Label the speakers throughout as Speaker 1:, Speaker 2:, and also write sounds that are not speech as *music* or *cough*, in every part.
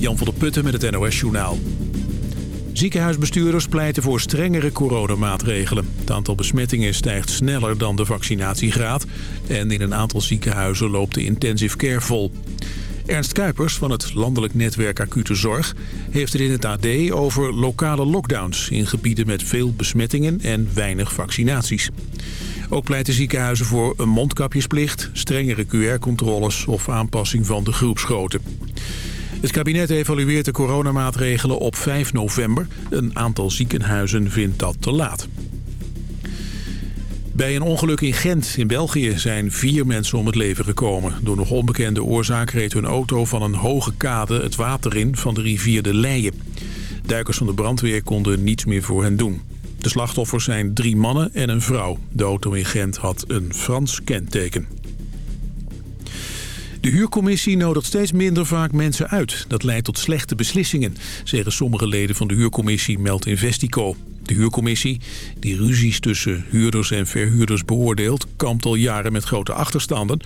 Speaker 1: Jan van der Putten met het NOS Journaal. Ziekenhuisbestuurders pleiten voor strengere coronamaatregelen. Het aantal besmettingen stijgt sneller dan de vaccinatiegraad... en in een aantal ziekenhuizen loopt de intensive care vol. Ernst Kuipers van het Landelijk Netwerk Acute Zorg... heeft het in het AD over lokale lockdowns... in gebieden met veel besmettingen en weinig vaccinaties. Ook pleiten ziekenhuizen voor een mondkapjesplicht... strengere QR-controles of aanpassing van de groepsgrootte. Het kabinet evalueert de coronamaatregelen op 5 november. Een aantal ziekenhuizen vindt dat te laat. Bij een ongeluk in Gent in België zijn vier mensen om het leven gekomen. Door nog onbekende oorzaak reed hun auto van een hoge kade het water in van de rivier de Leie. Duikers van de brandweer konden niets meer voor hen doen. De slachtoffers zijn drie mannen en een vrouw. De auto in Gent had een Frans kenteken. De huurcommissie nodigt steeds minder vaak mensen uit. Dat leidt tot slechte beslissingen, zeggen sommige leden van de huurcommissie, meldt Investico. De huurcommissie, die ruzies tussen huurders en verhuurders beoordeelt... kampt al jaren met grote achterstanden.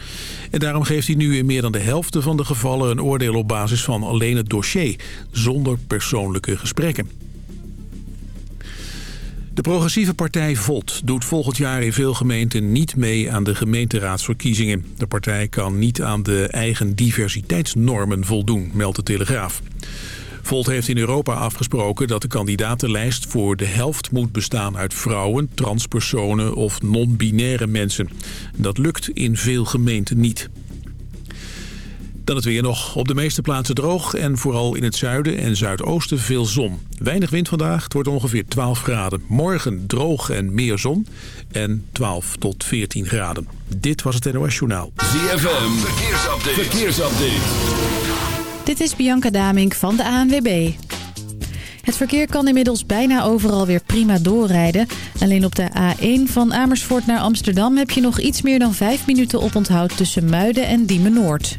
Speaker 1: En daarom geeft hij nu in meer dan de helft van de gevallen... een oordeel op basis van alleen het dossier, zonder persoonlijke gesprekken. De progressieve partij Volt doet volgend jaar in veel gemeenten niet mee aan de gemeenteraadsverkiezingen. De partij kan niet aan de eigen diversiteitsnormen voldoen, meldt de Telegraaf. Volt heeft in Europa afgesproken dat de kandidatenlijst voor de helft moet bestaan uit vrouwen, transpersonen of non-binaire mensen. Dat lukt in veel gemeenten niet. Dan het weer nog. Op de meeste plaatsen droog en vooral in het zuiden en zuidoosten veel zon. Weinig wind vandaag, het wordt ongeveer 12 graden. Morgen droog en meer zon en 12 tot 14 graden. Dit was het NOS Journaal.
Speaker 2: ZFM, verkeersupdate. verkeersupdate.
Speaker 3: Dit is Bianca Damink van de ANWB. Het verkeer kan inmiddels bijna overal weer prima doorrijden. Alleen op de A1 van Amersfoort naar Amsterdam heb je nog iets meer dan 5 minuten oponthoud tussen Muiden en Diemen Noord.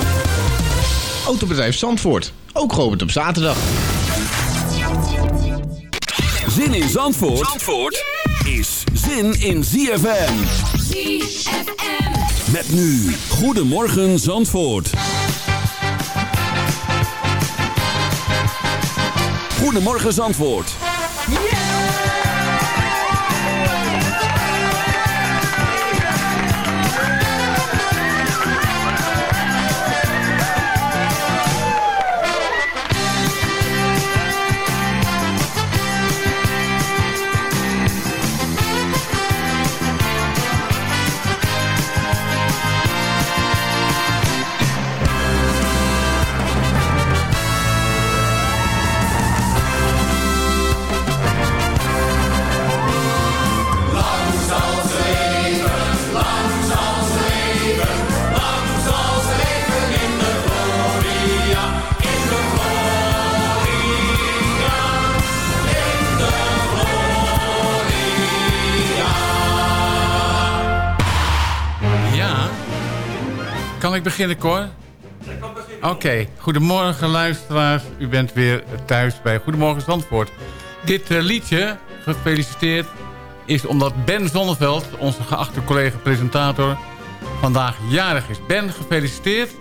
Speaker 4: Autobedrijf Zandvoort. Ook geopend op zaterdag.
Speaker 2: Zin in Zandvoort, Zandvoort is zin in ZFM.
Speaker 5: ZFM.
Speaker 2: Met nu. Goedemorgen Zandvoort. Goedemorgen Zandvoort.
Speaker 6: Kan ik beginnen, Cor? Oké, goedemorgen luisteraars. U bent weer thuis bij Goedemorgen Zandvoort. Dit uh, liedje, gefeliciteerd, is omdat Ben Zonneveld... onze geachte collega-presentator, vandaag jarig is. Ben, gefeliciteerd.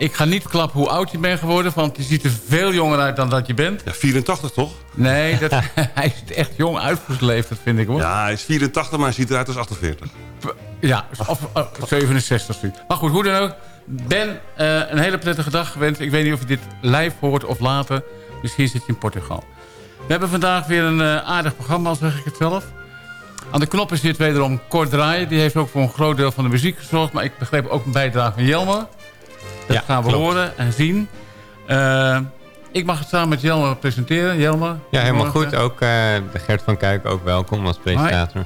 Speaker 6: Ik ga niet klappen hoe oud je bent geworden... want je ziet er veel jonger uit dan dat je bent.
Speaker 7: Ja, 84 toch?
Speaker 6: Nee, dat, *laughs* hij is echt jong uitgeleefd, dat vind ik hoor.
Speaker 7: Ja, hij is 84, maar hij ziet eruit als 48.
Speaker 6: Ja, of, 67 Maar goed, hoe dan ook. Ben, uh, een hele prettige dag gewenst. Ik weet niet of je dit live hoort of later. Misschien zit je in Portugal. We hebben vandaag weer een uh, aardig programma, al zeg ik het zelf. Aan de knoppen zit wederom Kort Draaien. Die heeft ook voor een groot deel van de muziek gezorgd. Maar ik begreep ook een bijdrage van Jelmer. Dat ja, gaan we klopt. horen en zien. Uh, ik mag het samen met Jelmer presenteren. Jelmer.
Speaker 8: Ja, helemaal goed. Ook de Gert van Kuik ook welkom als presentator.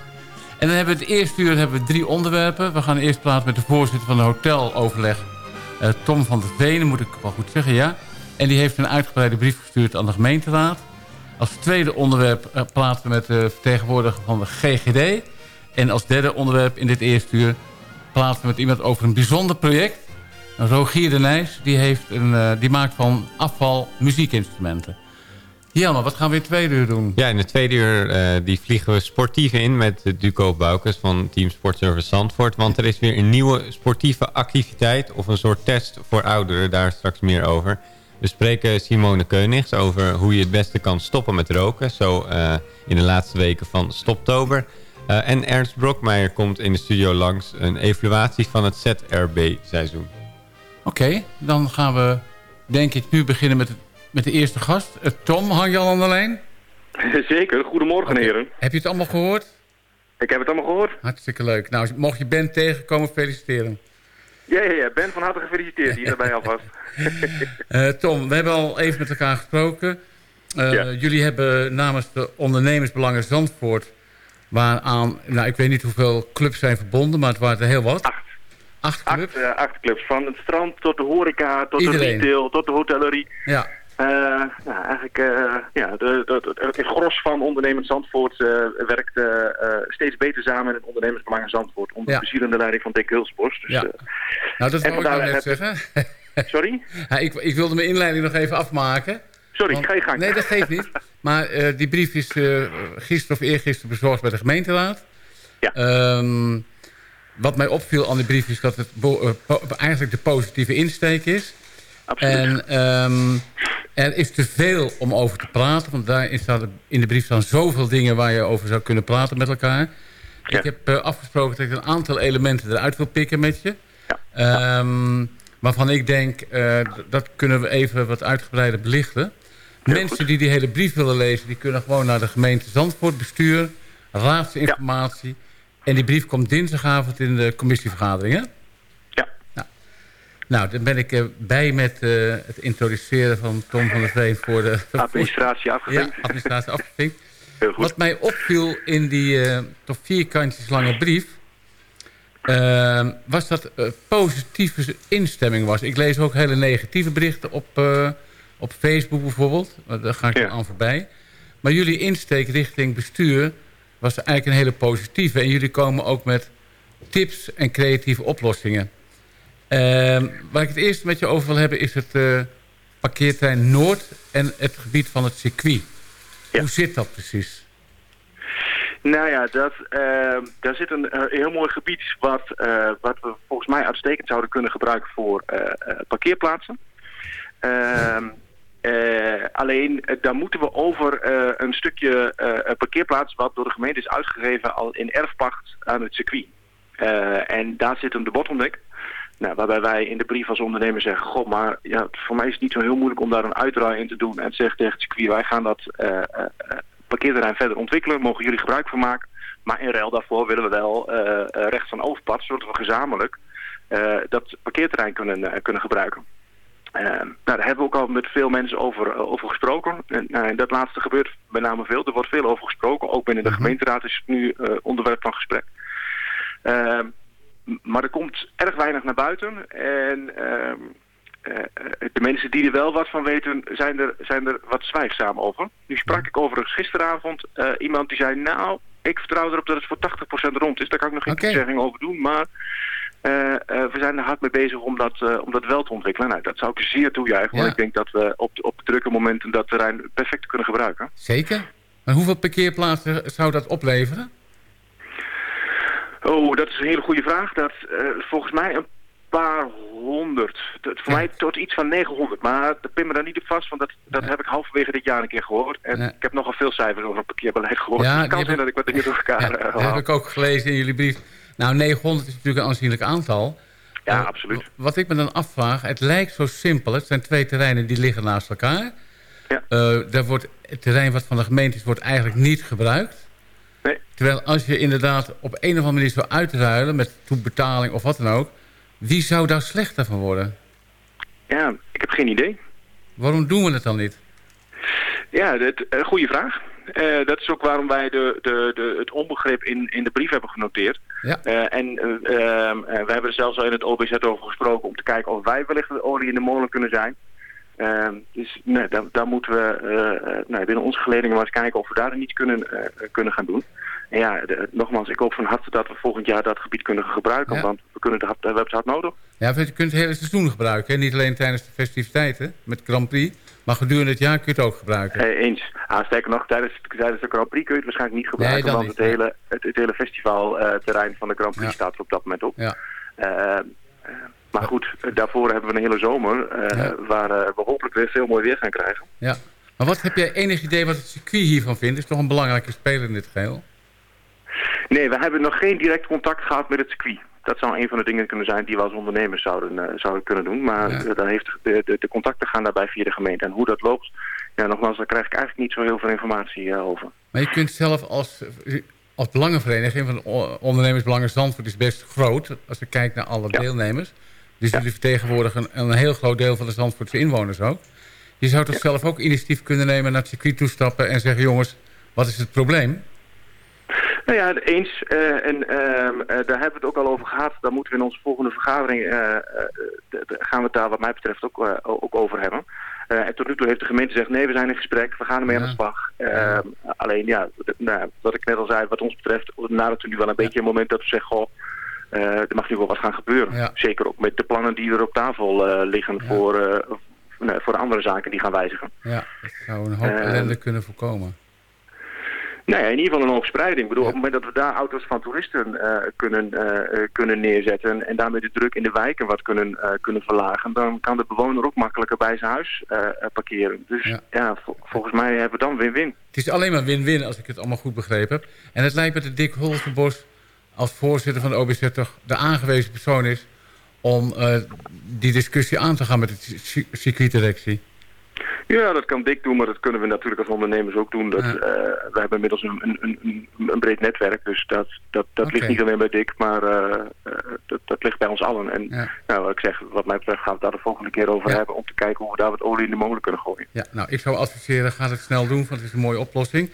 Speaker 6: En dan hebben we het eerste uur hebben we drie onderwerpen. We gaan eerst praten met de voorzitter van de hoteloverleg. Uh, Tom van der Venen, moet ik wel goed zeggen, ja. En die heeft een uitgebreide brief gestuurd aan de gemeenteraad. Als tweede onderwerp eh, praten we met de vertegenwoordiger van de GGD. En als derde onderwerp in dit eerste uur praten we met iemand over een bijzonder project. Rogier de Nijs, die, heeft een, eh, die maakt van afval muziekinstrumenten. Jelmer, wat gaan we in het tweede uur doen?
Speaker 8: Ja, in de tweede uur eh, die vliegen we sportief in met Duco Boukes van Team Sportservice Zandvoort. Want er is weer een nieuwe sportieve activiteit of een soort test voor ouderen. Daar straks meer over. We spreken Simone Keunigs over hoe je het beste kan stoppen met roken. Zo eh, in de laatste weken van Stoptober. En Ernst Brokmeijer komt in de studio langs een evaluatie van het ZRB-seizoen.
Speaker 6: Oké, dan gaan we denk ik nu beginnen met, met de eerste gast. Eh, Tom, hang je al aan de lijn? *laughs*
Speaker 9: Zeker, goedemorgen heren.
Speaker 6: Heb je het allemaal gehoord?
Speaker 9: Ik heb het allemaal gehoord.
Speaker 6: Hartstikke leuk. Nou, mocht je Ben tegenkomen, feliciteren.
Speaker 9: Ja, ja, ja, Ben van harte gefeliciteerd hier daarbij *laughs* alvast.
Speaker 6: Eh, Tom, we hebben al even met elkaar gesproken. Eh,
Speaker 9: Ja.
Speaker 6: Jullie hebben namens de ondernemersbelangen Zandvoort... waaraan, nou ik weet niet hoeveel clubs zijn verbonden... maar het waren er heel wat.
Speaker 9: Acht.
Speaker 6: Acht clubs?
Speaker 9: Acht, eh, acht clubs, van het strand tot de horeca, tot
Speaker 6: Iedereen.
Speaker 9: de retail, tot de hotellerie.
Speaker 6: Ja.
Speaker 9: Nou, eigenlijk, eh, ja, de, het gros van ondernemend Zandvoort eh, werkt steeds beter samen met het ondernemersbelangen Zandvoort. Onder
Speaker 6: Ja.
Speaker 9: de bezielende leiding van Dick Hulsbos. Dus,
Speaker 6: Ja. Nou, dat wou ik nou net zeggen. *laughs*
Speaker 9: sorry?
Speaker 6: Ja, ik, ik wilde mijn inleiding nog even afmaken.
Speaker 9: Sorry,
Speaker 6: Want-
Speaker 9: ga je gang.
Speaker 6: Nee, dat geeft niet. *laughs* Maar die brief is gisteren of eergisteren bezorgd bij de gemeenteraad.
Speaker 9: Ja.
Speaker 6: Ehm, wat mij opviel aan die brief is dat het eh, po- eigenlijk de positieve insteek is.
Speaker 9: Absoluut.
Speaker 6: En ehm, er is te veel om over te praten. Want daarin staat in de brief staan zoveel dingen waar je over zou kunnen praten met elkaar.
Speaker 9: Ja.
Speaker 6: Ik heb eh, afgesproken dat ik een aantal elementen eruit wil pikken met je.
Speaker 9: Ja.
Speaker 6: Ehm, waarvan ik denk, eh, dat kunnen we even wat uitgebreider belichten. Mensen die die hele brief willen lezen... die kunnen gewoon naar de gemeente Zandvoort bestuur... raadsinformatie. En die brief komt dinsdagavond in de commissievergaderingen.
Speaker 9: Ja.
Speaker 6: Nou, nou, dan ben ik eh, bij met eh, het introduceren van Tom van der Veen... voor de *laughs*
Speaker 9: Administratie
Speaker 6: ja,
Speaker 9: afgevinkt.
Speaker 6: administratie afgevinkt. *laughs*
Speaker 9: Heel goed.
Speaker 6: Wat mij opviel in die eh toch vier kantjes lange brief... was dat positieve instemming was. Ik lees ook hele negatieve berichten op, op Facebook bijvoorbeeld. Daar ga ik
Speaker 9: Ja.
Speaker 6: aan voorbij. Maar jullie insteek richting bestuur was eigenlijk een hele positieve. En jullie komen ook met tips en creatieve oplossingen. Ehm, waar ik het eerst met je over wil hebben is het parkeerterrein Noord... en het gebied van het circuit.
Speaker 9: Ja.
Speaker 6: Hoe zit dat precies?
Speaker 9: Nou ja, dat, eh, daar zit een eh, heel mooi gebied wat, eh, wat we volgens mij uitstekend zouden kunnen gebruiken voor parkeerplaatsen. Ehm, eh, alleen, eh, daar moeten we over eh, een stukje parkeerplaats wat door de gemeente is uitgegeven al in erfpacht aan het circuit. En daar zit een de bottleneck. Nou, waarbij wij in de brief als ondernemer zeggen... God, maar ja, voor mij is het niet zo heel moeilijk om daar een uitdraai in te doen... en te zeggen tegen het circuit, wij gaan dat parkeerterrein verder ontwikkelen... mogen jullie gebruik van maken. Maar in ruil daarvoor willen we wel recht van overpad... zodat we gezamenlijk dat parkeerterrein kunnen, kunnen gebruiken. Eh, nou, daar hebben we ook al met veel mensen over, eh, over gesproken. En, en dat laatste gebeurt met name veel. Er wordt veel over gesproken. Ook binnen de gemeenteraad is het nu eh, onderwerp van gesprek. Maar er komt erg weinig naar buiten. En ehm, eh, eh, de mensen die er wel wat van weten, zijn er, zijn er wat zwijgzaam over. Nu sprak ik overigens gisteravond eh, iemand die zei... nou, ik vertrouw erop dat het voor 80% rond is. Daar kan ik nog geen toezegging over doen. Maar eh, eh, we zijn er hard mee bezig om dat, eh, om dat wel te ontwikkelen. Nou, dat zou ik zeer toejuichen. Want
Speaker 6: Ja.
Speaker 9: ik denk dat we op, op drukke momenten dat terrein perfect kunnen gebruiken.
Speaker 6: Zeker. Maar hoeveel parkeerplaatsen zou dat opleveren?
Speaker 9: Oh, dat is een hele goede vraag. Dat eh, volgens mij een paar honderd. Voor
Speaker 6: Ja.
Speaker 9: mij tot iets van 900. Maar dat pin me daar niet op vast, want dat, dat
Speaker 6: Ja.
Speaker 9: heb ik halverwege dit jaar een keer gehoord. En
Speaker 6: Ja.
Speaker 9: ik heb nogal veel cijfers over het parkeerbeleid gehoord. Het kan zijn dat ik wat dingen door elkaar
Speaker 6: Ja,
Speaker 9: eh,
Speaker 6: dat heb ik ook gelezen in jullie brief. Nou, 900 is natuurlijk een aanzienlijk aantal.
Speaker 9: Ja,
Speaker 6: Eh,
Speaker 9: absoluut.
Speaker 6: Wat ik me dan afvraag, het lijkt zo simpel. Het zijn twee terreinen die liggen naast elkaar.
Speaker 9: Ja.
Speaker 6: Eh, daar wordt, het terrein wat van de gemeente is, wordt eigenlijk niet gebruikt.
Speaker 9: Nee.
Speaker 6: Terwijl als je inderdaad op een of andere manier zou uitruilen... met toebetaling of wat dan ook... wie zou daar slechter van worden?
Speaker 9: Ja, ik heb geen idee.
Speaker 6: Waarom doen we het dan niet?
Speaker 9: Ja, dat, een goede vraag. Eh, dat is ook waarom wij de, de, de, het onbegrip in, in de brief hebben genoteerd.
Speaker 6: Ja.
Speaker 9: Eh, en eh, ehm, eh, we hebben er zelfs al in het OBZ over gesproken om te kijken of wij wellicht de olie in de molen kunnen zijn. Ehm, dus nee, daar, daar moeten we nou, binnen onze geledingen maar eens kijken of we daar iets kunnen, kunnen gaan doen. En ja, de- nogmaals, ik hoop van harte dat we volgend jaar dat gebied kunnen gebruiken,
Speaker 6: Ja.
Speaker 9: want we, kunnen hard- we hebben het hard nodig.
Speaker 6: Ja, je kunt het hele seizoen gebruiken. Hè? Niet alleen tijdens de festiviteiten met Grand Prix. Maar gedurende het jaar kun je het ook gebruiken.
Speaker 9: Eh, eens. Ah, sterker nog, tijdens, tijdens de Grand Prix kun je het waarschijnlijk niet gebruiken, want
Speaker 6: niet,
Speaker 9: het, hele, het, het hele festivalterrein van de Grand Prix
Speaker 6: Ja.
Speaker 9: staat er op dat moment op.
Speaker 6: Ja.
Speaker 9: Eh, eh, maar goed, daarvoor hebben we een hele zomer
Speaker 6: Ja.
Speaker 9: waar we hopelijk weer veel mooi weer gaan krijgen.
Speaker 6: ja. Maar wat heb jij enig idee wat het circuit hiervan vindt? is toch een belangrijke speler in dit geheel?
Speaker 9: Nee, we hebben nog geen direct contact gehad met het circuit. Dat zou een van de dingen kunnen zijn die we als ondernemers zouden, eh, zouden kunnen doen. Maar
Speaker 6: Ja.
Speaker 9: eh, daar heeft de, de, de contacten gaan daarbij via de gemeente. En hoe dat loopt, ja, nogmaals, daar krijg ik eigenlijk niet zo heel veel informatie eh, over.
Speaker 6: Maar je kunt zelf als, als belangenvereniging... van ondernemersbelangen Zandvoort is best groot... als je kijkt naar alle
Speaker 9: Ja.
Speaker 6: deelnemers. Dus jullie vertegenwoordigen een, een heel groot deel van de Zandvoortse inwoners ook. Je zou toch zelf ook initiatief kunnen nemen... naar het circuit toestappen en zeggen... jongens, wat is het probleem?
Speaker 9: Nou ja, eens. eh, en ehm, eh, daar hebben we het ook al over gehad. Daar moeten we in onze volgende vergadering... eh, gaan we het daar wat mij betreft ook, ook over hebben. En tot nu toe heeft de gemeente gezegd... nee, we zijn in gesprek, we gaan ermee
Speaker 6: Ja.
Speaker 9: aan de slag. Ehm, Alleen, ja, nou, wat ik net al zei... wat ons betreft, nadert er nu wel een beetje een moment dat we zeggen... Goh, er mag nu wel wat gaan gebeuren.
Speaker 6: Ja.
Speaker 9: Zeker ook met de plannen die er op tafel liggen...
Speaker 6: Ja.
Speaker 9: Voor, nou, voor de andere zaken die gaan wijzigen.
Speaker 6: Ja, dat zou een hoop
Speaker 9: Eh,
Speaker 6: ellende kunnen voorkomen.
Speaker 9: Nou ja, in ieder geval een spreiding. Ik bedoel, op het moment dat we daar auto's van toeristen eh, kunnen, eh, eh, kunnen neerzetten en daarmee de druk in de wijken wat kunnen, kunnen verlagen, dan kan de bewoner ook makkelijker bij zijn huis parkeren. Dus
Speaker 6: Ja.
Speaker 9: ja, vol- volgens mij hebben we dan win-win.
Speaker 6: Het is alleen maar win-win als ik het allemaal goed begrepen heb. En het lijkt me dat Dick Holstenbos als voorzitter van de OBZ toch de aangewezen persoon is... om die discussie aan te gaan met de ci- circuitdirectie.
Speaker 9: Ja, dat kan Dick doen, maar dat kunnen we natuurlijk als ondernemers ook doen. Dat,
Speaker 6: Ja.
Speaker 9: eh, we hebben inmiddels een, een, een, een breed netwerk, dus dat, dat, dat ligt niet alleen bij Dick, maar eh, eh, dat, dat ligt bij ons allen. En
Speaker 6: Ja.
Speaker 9: nou, wat ik zeg, wat mij betreft gaan we het daar de volgende keer over
Speaker 6: Ja.
Speaker 9: hebben om te kijken hoe we daar wat olie in de molen kunnen gooien.
Speaker 6: Ja, nou, ik zou adviseren, ga het snel doen, want het is een mooie oplossing.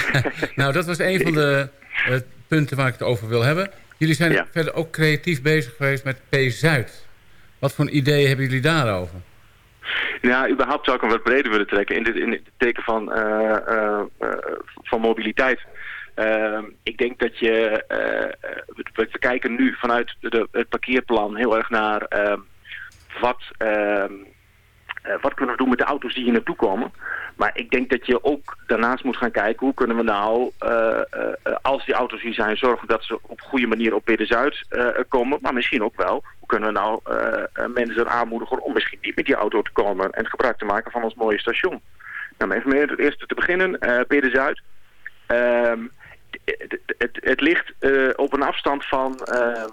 Speaker 6: *laughs* nou, dat was een van de punten waar ik het over wil hebben. Jullie zijn verder ook creatief bezig geweest met P-Zuid. Wat voor ideeën hebben jullie daarover?
Speaker 9: Ja, überhaupt zou ik hem wat breder willen trekken in, dit, in het teken van, eh, eh, eh, van mobiliteit. Ehm, ik denk dat je, we, kijken nu vanuit de, het parkeerplan heel erg naar ehm, wat, ehm, eh, wat kunnen we doen met de auto's die hier naartoe komen. Maar ik denk dat je ook daarnaast moet gaan kijken hoe kunnen we nou, eh, eh, als die auto's hier zijn, zorgen dat ze op goede manier op Midden-Zuid eh, komen. Maar misschien ook wel, hoe kunnen we nou mensen aanmoedigen om misschien niet met die auto te komen en gebruik te maken van ons mooie station. Nou, even met het eerste te beginnen, eh Midden-Zuid. Ehm, het, ligt op een afstand van, ehm, eh,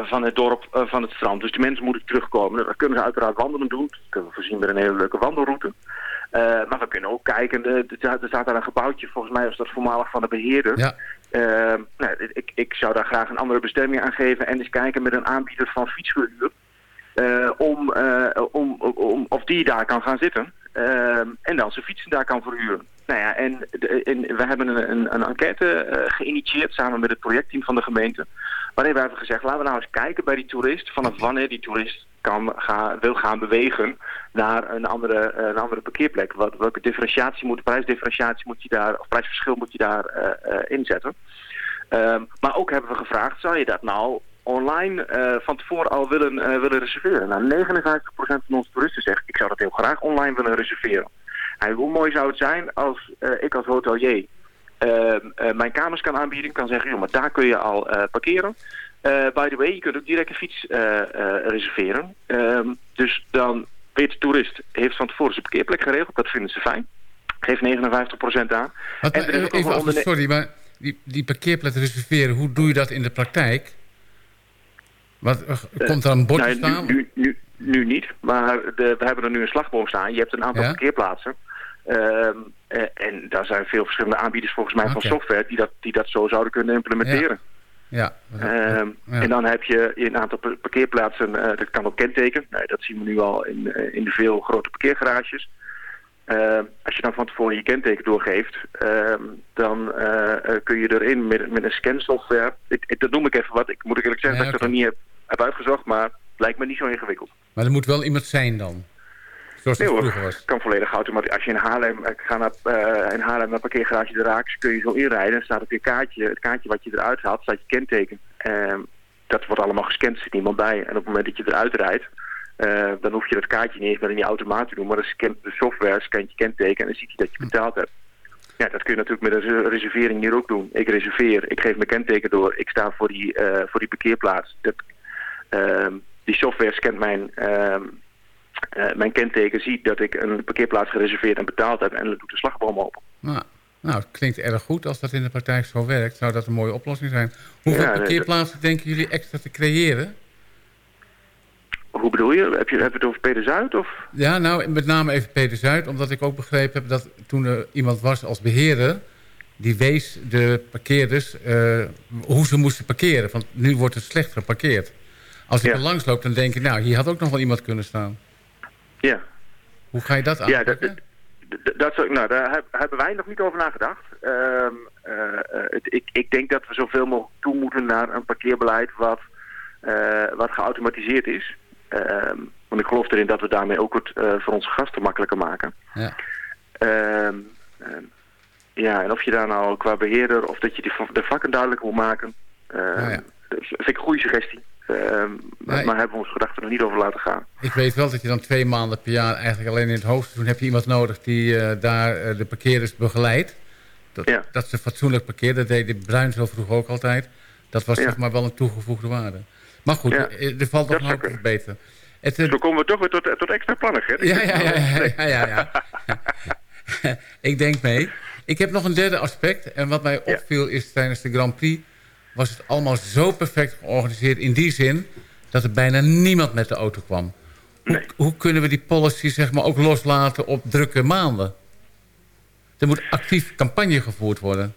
Speaker 9: van het dorp, eh, van het strand. Dus de mensen moeten terugkomen. Dat kunnen ze uiteraard wandelen doen. Dat kunnen we voorzien met een hele leuke wandelroute. Eh, maar we kunnen ook kijken, er staat daar een gebouwtje, volgens mij was dat voormalig van de beheerder.
Speaker 6: Ja,
Speaker 9: nou, ik, ik zou daar graag een andere bestemming aan geven en eens kijken met een aanbieder van fietsverhuur. eh, om, eh, om, om, of die daar kan gaan zitten. En dan zijn fietsen daar kan verhuren. Nou ja, en, en we hebben een, een, een enquête eh, geïnitieerd samen met het projectteam van de gemeente. Waarin we hebben gezegd, laten we nou eens kijken bij die toerist. Vanaf wanneer die toerist kan gaan, wil gaan bewegen naar een andere, eh, een andere parkeerplek. Wat, welke differentiatie moet, prijsdifferentiatie moet je daar, of prijsverschil moet je daar eh, inzetten. Ehm, maar ook hebben we gevraagd, zou je dat nou online van tevoren al willen, willen reserveren? Nou, 59% van onze toeristen zegt, ik zou dat heel graag online willen reserveren. En hoe mooi zou het zijn als eh, ik als hotelier ehm, eh, mijn kamers kan aanbieden. Kan zeggen, joh, maar daar kun je al eh, parkeren. By the way, je kunt ook direct een fiets reserveren. Ehm, dus dan weet de toerist, heeft van tevoren zijn parkeerplek geregeld. Dat vinden ze fijn. Geeft 59% aan.
Speaker 6: Wat,
Speaker 9: En er is ook nog
Speaker 6: even af, sorry, maar die, die parkeerplek reserveren, hoe doe je dat in de praktijk? Wat, komt er een bord te
Speaker 9: Nou,
Speaker 6: staan?
Speaker 9: nu, nu, nu, nu niet, maar de, we hebben er nu een slagboom staan. Je hebt een aantal
Speaker 6: Ja?
Speaker 9: parkeerplaatsen. Ehm, eh, en daar zijn veel verschillende aanbieders volgens mij van software die dat, die dat zo zouden kunnen implementeren.
Speaker 6: Ja,
Speaker 9: Ehm,
Speaker 6: Ja.
Speaker 9: En dan heb je een aantal pa- parkeerplaatsen, eh, dat kan ook kenteken. Nou, dat zien we nu al in, eh, in de veel grote parkeergarages. Ehm, als je dan van tevoren je kenteken doorgeeft, dan kun je erin met, met een scansoftware. Ik, ik- dat noem ik even wat. Ik moet ik eerlijk zeggen dat ik dat nog niet heb, heb uitgezocht, maar het lijkt me niet zo ingewikkeld.
Speaker 6: maar er moet wel iemand zijn dan. Zoals het
Speaker 9: hoor.
Speaker 6: was.
Speaker 9: kan volledig automatisch. Als je in Haarlem, ik ga naar, eh, in Haarlem naar parkeergarage de Raaks, kun je zo inrijden. Er staat op je kaartje, het kaartje wat je eruit haalt, staat je kenteken. Ehm, dat wordt allemaal gescand, er zit niemand bij. En op het moment dat je eruit rijdt, eh, dan hoef je dat kaartje niet eens meer in je automaat te doen. Maar dan scant de software, scant je kenteken en dan ziet hij dat je betaald hebt. Ja, dat kun je natuurlijk met een re- reservering hier ook doen. Ik reserveer, ik geef mijn kenteken door, ik sta voor die, eh, voor die parkeerplaats. Dat, ehm, die software scant mijn, eh, mijn kenteken, ziet dat ik een parkeerplaats gereserveerd en betaald heb en dan doet de slagboom open.
Speaker 6: Nou, nou, het klinkt erg goed. Als dat in de praktijk zo werkt, zou dat een mooie oplossing zijn. Hoeveel
Speaker 9: Ja,
Speaker 6: parkeerplaatsen denken jullie extra te creëren?
Speaker 9: Hoe bedoel je? Heb je, heb je het over Peter Zuid? Of?
Speaker 6: Ja, nou, met name even Peter Zuid. Omdat ik ook begrepen heb dat toen er iemand was als beheerder... die wees de parkeerders eh, hoe ze moesten parkeren. Want nu wordt het slecht geparkeerd. Als ik
Speaker 9: Ja.
Speaker 6: er langs loop, dan denk ik... nou, hier had ook nog wel iemand kunnen staan.
Speaker 9: Ja,
Speaker 6: Hoe ga je dat
Speaker 9: Ja, dat,
Speaker 6: aanpakken?
Speaker 9: dat, dat, zou- nou, daar heb- hebben wij nog niet over nagedacht. Eh, het- ik, ik denk dat we zoveel mogelijk toe moeten naar een parkeerbeleid wat, eh, wat geautomatiseerd is. Ehm, want ik geloof erin dat we daarmee ook het voor onze gasten makkelijker maken.
Speaker 6: Ja.
Speaker 9: Ehm, ja, en of je daar nou qua beheerder of dat je die, de vakken duidelijker moet maken.
Speaker 6: Nou ja.
Speaker 9: Dat vind ik een goede suggestie. Ehm, maar, hebben we onze gedachten er nog niet over laten gaan.
Speaker 6: Ik weet wel dat je dan twee maanden per jaar... eigenlijk alleen in het hoogseizoen heb je iemand nodig... die eh, daar eh, de parkeerders begeleidt. Dat,
Speaker 9: Ja.
Speaker 6: dat ze fatsoenlijk parkeert. Dat deed de Bruin zo vroeg ook altijd. Dat was
Speaker 9: Ja.
Speaker 6: zeg maar wel een toegevoegde waarde. Maar goed,
Speaker 9: Ja.
Speaker 6: eh, er valt nog een hoop verbeteren. Het,
Speaker 9: Zo komen we toch weer tot, tot extra plannen, Gert.
Speaker 6: Ja, ja, ja, ja, *laughs* ik denk mee. Ik heb nog een derde aspect. En wat mij opviel is tijdens de Grand Prix... was het allemaal zo perfect georganiseerd in die zin... dat er bijna niemand met de auto kwam. Hoe,
Speaker 9: Nee.
Speaker 6: hoe kunnen we die policy zeg maar, ook loslaten op drukke maanden? Er moet actief campagne gevoerd worden.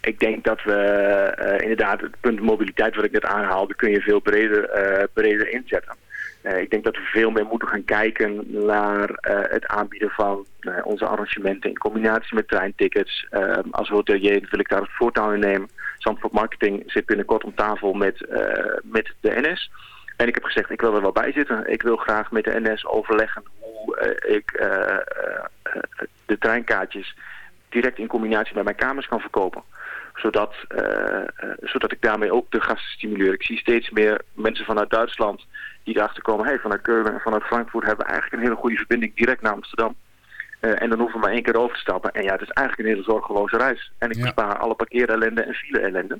Speaker 9: Ik denk dat we eh, inderdaad het punt mobiliteit wat ik net aanhaalde, kun je veel breder, eh, breder inzetten. Eh, ik denk dat we veel meer moeten gaan kijken naar eh, het aanbieden van eh, onze arrangementen in combinatie met treintickets. Eh, als hotelier wil ik daar het voortouw in nemen. Zandvoort Marketing zit binnenkort om tafel met, met de NS. En ik heb gezegd, ik wil er wel bij zitten. Ik wil graag met de NS overleggen hoe ik de treinkaartjes direct in combinatie met mijn kamers kan verkopen zodat, eh, eh, zodat ik daarmee ook de gasten stimuleer. Ik zie steeds meer mensen vanuit Duitsland die erachter komen... hey, vanuit Keulen en vanuit Frankfurt hebben we eigenlijk een hele goede verbinding direct naar Amsterdam. Eh, en dan hoeven we maar één keer over te stappen. En ja, het is eigenlijk een hele zorgeloze reis. En ik
Speaker 6: Ja.
Speaker 9: bespaar alle parkeerellende en file-ellende.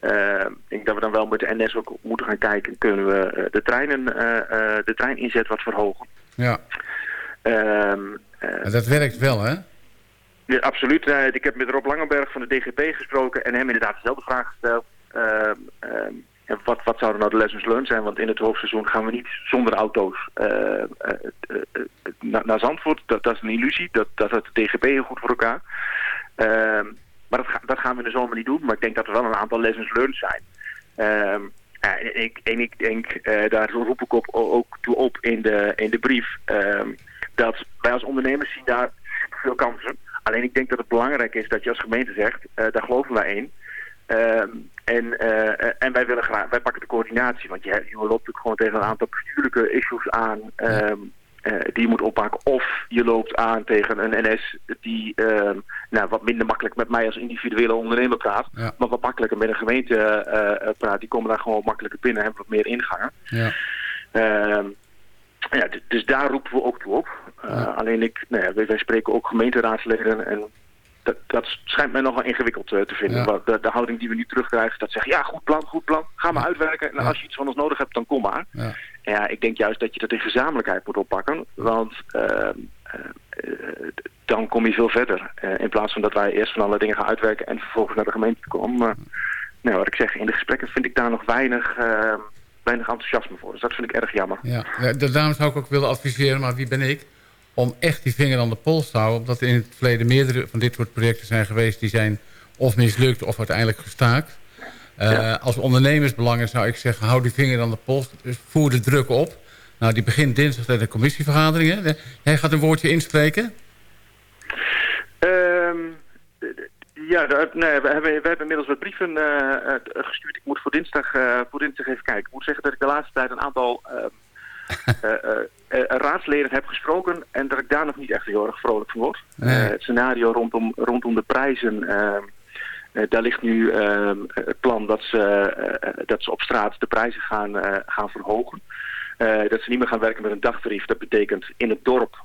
Speaker 9: Ik denk dat we dan wel met de NS ook moeten gaan kijken... kunnen we de, treinen, de treininzet wat verhogen.
Speaker 6: Ja, en dat werkt wel, hè?
Speaker 9: Absoluut. Eh, ik heb met Rob Langenberg van de DGP gesproken en hem inderdaad dezelfde vraag gesteld. Ehm, en wat, wat zouden nou de lessons learned zijn? Want in het hoofdseizoen gaan we niet zonder auto's eh, eh, eh, eh, naar, naar Zandvoort. Dat, dat is een illusie. Dat, dat de DGP heel goed voor elkaar. Ehm, maar dat, dat gaan we in de zomer niet doen. Maar ik denk dat er wel een aantal lessons learned zijn. Ehm, en, ik, ik denk, eh, daar roep ik op, ook toe op in de, in de brief... ehm, dat wij als ondernemers zien daar veel kansen. Alleen ik denk dat het belangrijk is dat je als gemeente zegt, eh, daar geloven wij in. Ehm, en, eh, eh, en wij willen graag, wij pakken de coördinatie. Want je, je loopt natuurlijk gewoon tegen een aantal bestuurlijke issues aan ehm, eh, die je moet oppakken. Of je loopt aan tegen een NS die ehm, nou, wat minder makkelijk met mij als individuele ondernemer praat.
Speaker 6: Ja.
Speaker 9: Maar wat makkelijker met een gemeente praat. Die komen daar gewoon makkelijker binnen en hebben wat meer ingangen.
Speaker 6: Ja.
Speaker 9: Ja, dus daar roepen we ook toe op. Uh,
Speaker 6: Ja.
Speaker 9: Alleen ik, nou ja, wij, wij spreken ook gemeenteraadsleden en dat, dat schijnt mij nogal ingewikkeld uh, te vinden.
Speaker 6: Ja.
Speaker 9: De, de houding die we nu terugkrijgen, dat zeggen ja, goed plan, goed plan, ga maar uitwerken. En als je iets van ons nodig hebt, dan kom maar.
Speaker 6: Ja.
Speaker 9: Ik denk juist dat je dat in gezamenlijkheid moet oppakken. Want ehm, eh, eh, dan kom je veel verder. Eh, in plaats van dat wij eerst van alle dingen gaan uitwerken en vervolgens naar de gemeente komen. Nou, wat ik zeg, in de gesprekken vind ik daar nog weinig, ehm, weinig enthousiasme voor. Dus dat vind ik erg jammer.
Speaker 6: Ja, dames zou ik ook willen adviseren, maar wie ben ik? Om echt die vinger aan de pols te houden. Omdat er in het verleden meerdere van dit soort projecten zijn geweest... die zijn of mislukt of uiteindelijk gestaakt. Eh,
Speaker 9: Ja.
Speaker 6: Als ondernemersbelangen zou ik zeggen... hou die vinger aan de pols, dus voer de druk op. Nou, die begint dinsdag bij de commissievergaderingen. De- Jij gaat een woordje inspreken?
Speaker 9: Ehm, ja, nee, we, hebben, we hebben inmiddels wat brieven eh, eh, gestuurd. Ik moet voor dinsdag, eh, voor dinsdag even kijken. Ik moet zeggen dat ik de laatste tijd een aantal ehm, *laughs* eh, eh, eh, raadsleden heb gesproken en dat ik daar nog niet echt heel erg vrolijk van word.
Speaker 6: Nee.
Speaker 9: Het scenario rondom, rondom de prijzen, ehm, eh, daar ligt nu ehm, het plan dat ze, dat ze op straat de prijzen gaan, gaan verhogen. Dat ze niet meer gaan werken met een dagtarief. Dat betekent in het dorp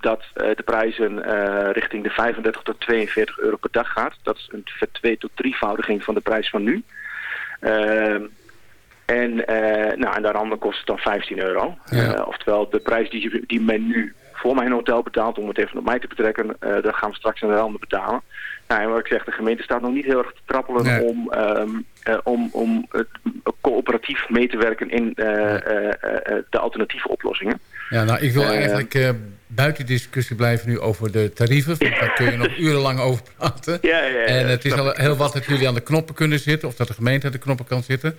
Speaker 9: dat eh, de prijzen eh, richting de 35 tot 42 euro per dag gaat. Dat is een twee tot drievoudiging van de prijs van nu. Ehm, en, eh, nou, en daaronder kost het dan 15 euro.
Speaker 6: Ja.
Speaker 9: Oftewel, de prijs die, die men nu voor mijn hotel betaalt, om het even op mij te betrekken, eh dat gaan we straks aan de betalen. Nou, en wat ik zeg, de gemeente staat nog niet heel erg te trappelen
Speaker 6: Nee.
Speaker 9: om, ehm, eh, om, om het coöperatief mee te werken in eh, de alternatieve oplossingen.
Speaker 6: Ja, nou, ik wil eigenlijk buiten discussie blijven nu over de tarieven. Want daar kun je nog *laughs* urenlang over praten.
Speaker 9: Ja, ja, ja,
Speaker 6: en het is al heel wat dat jullie aan de knoppen kunnen zitten. Of dat de gemeente aan de knoppen kan zitten.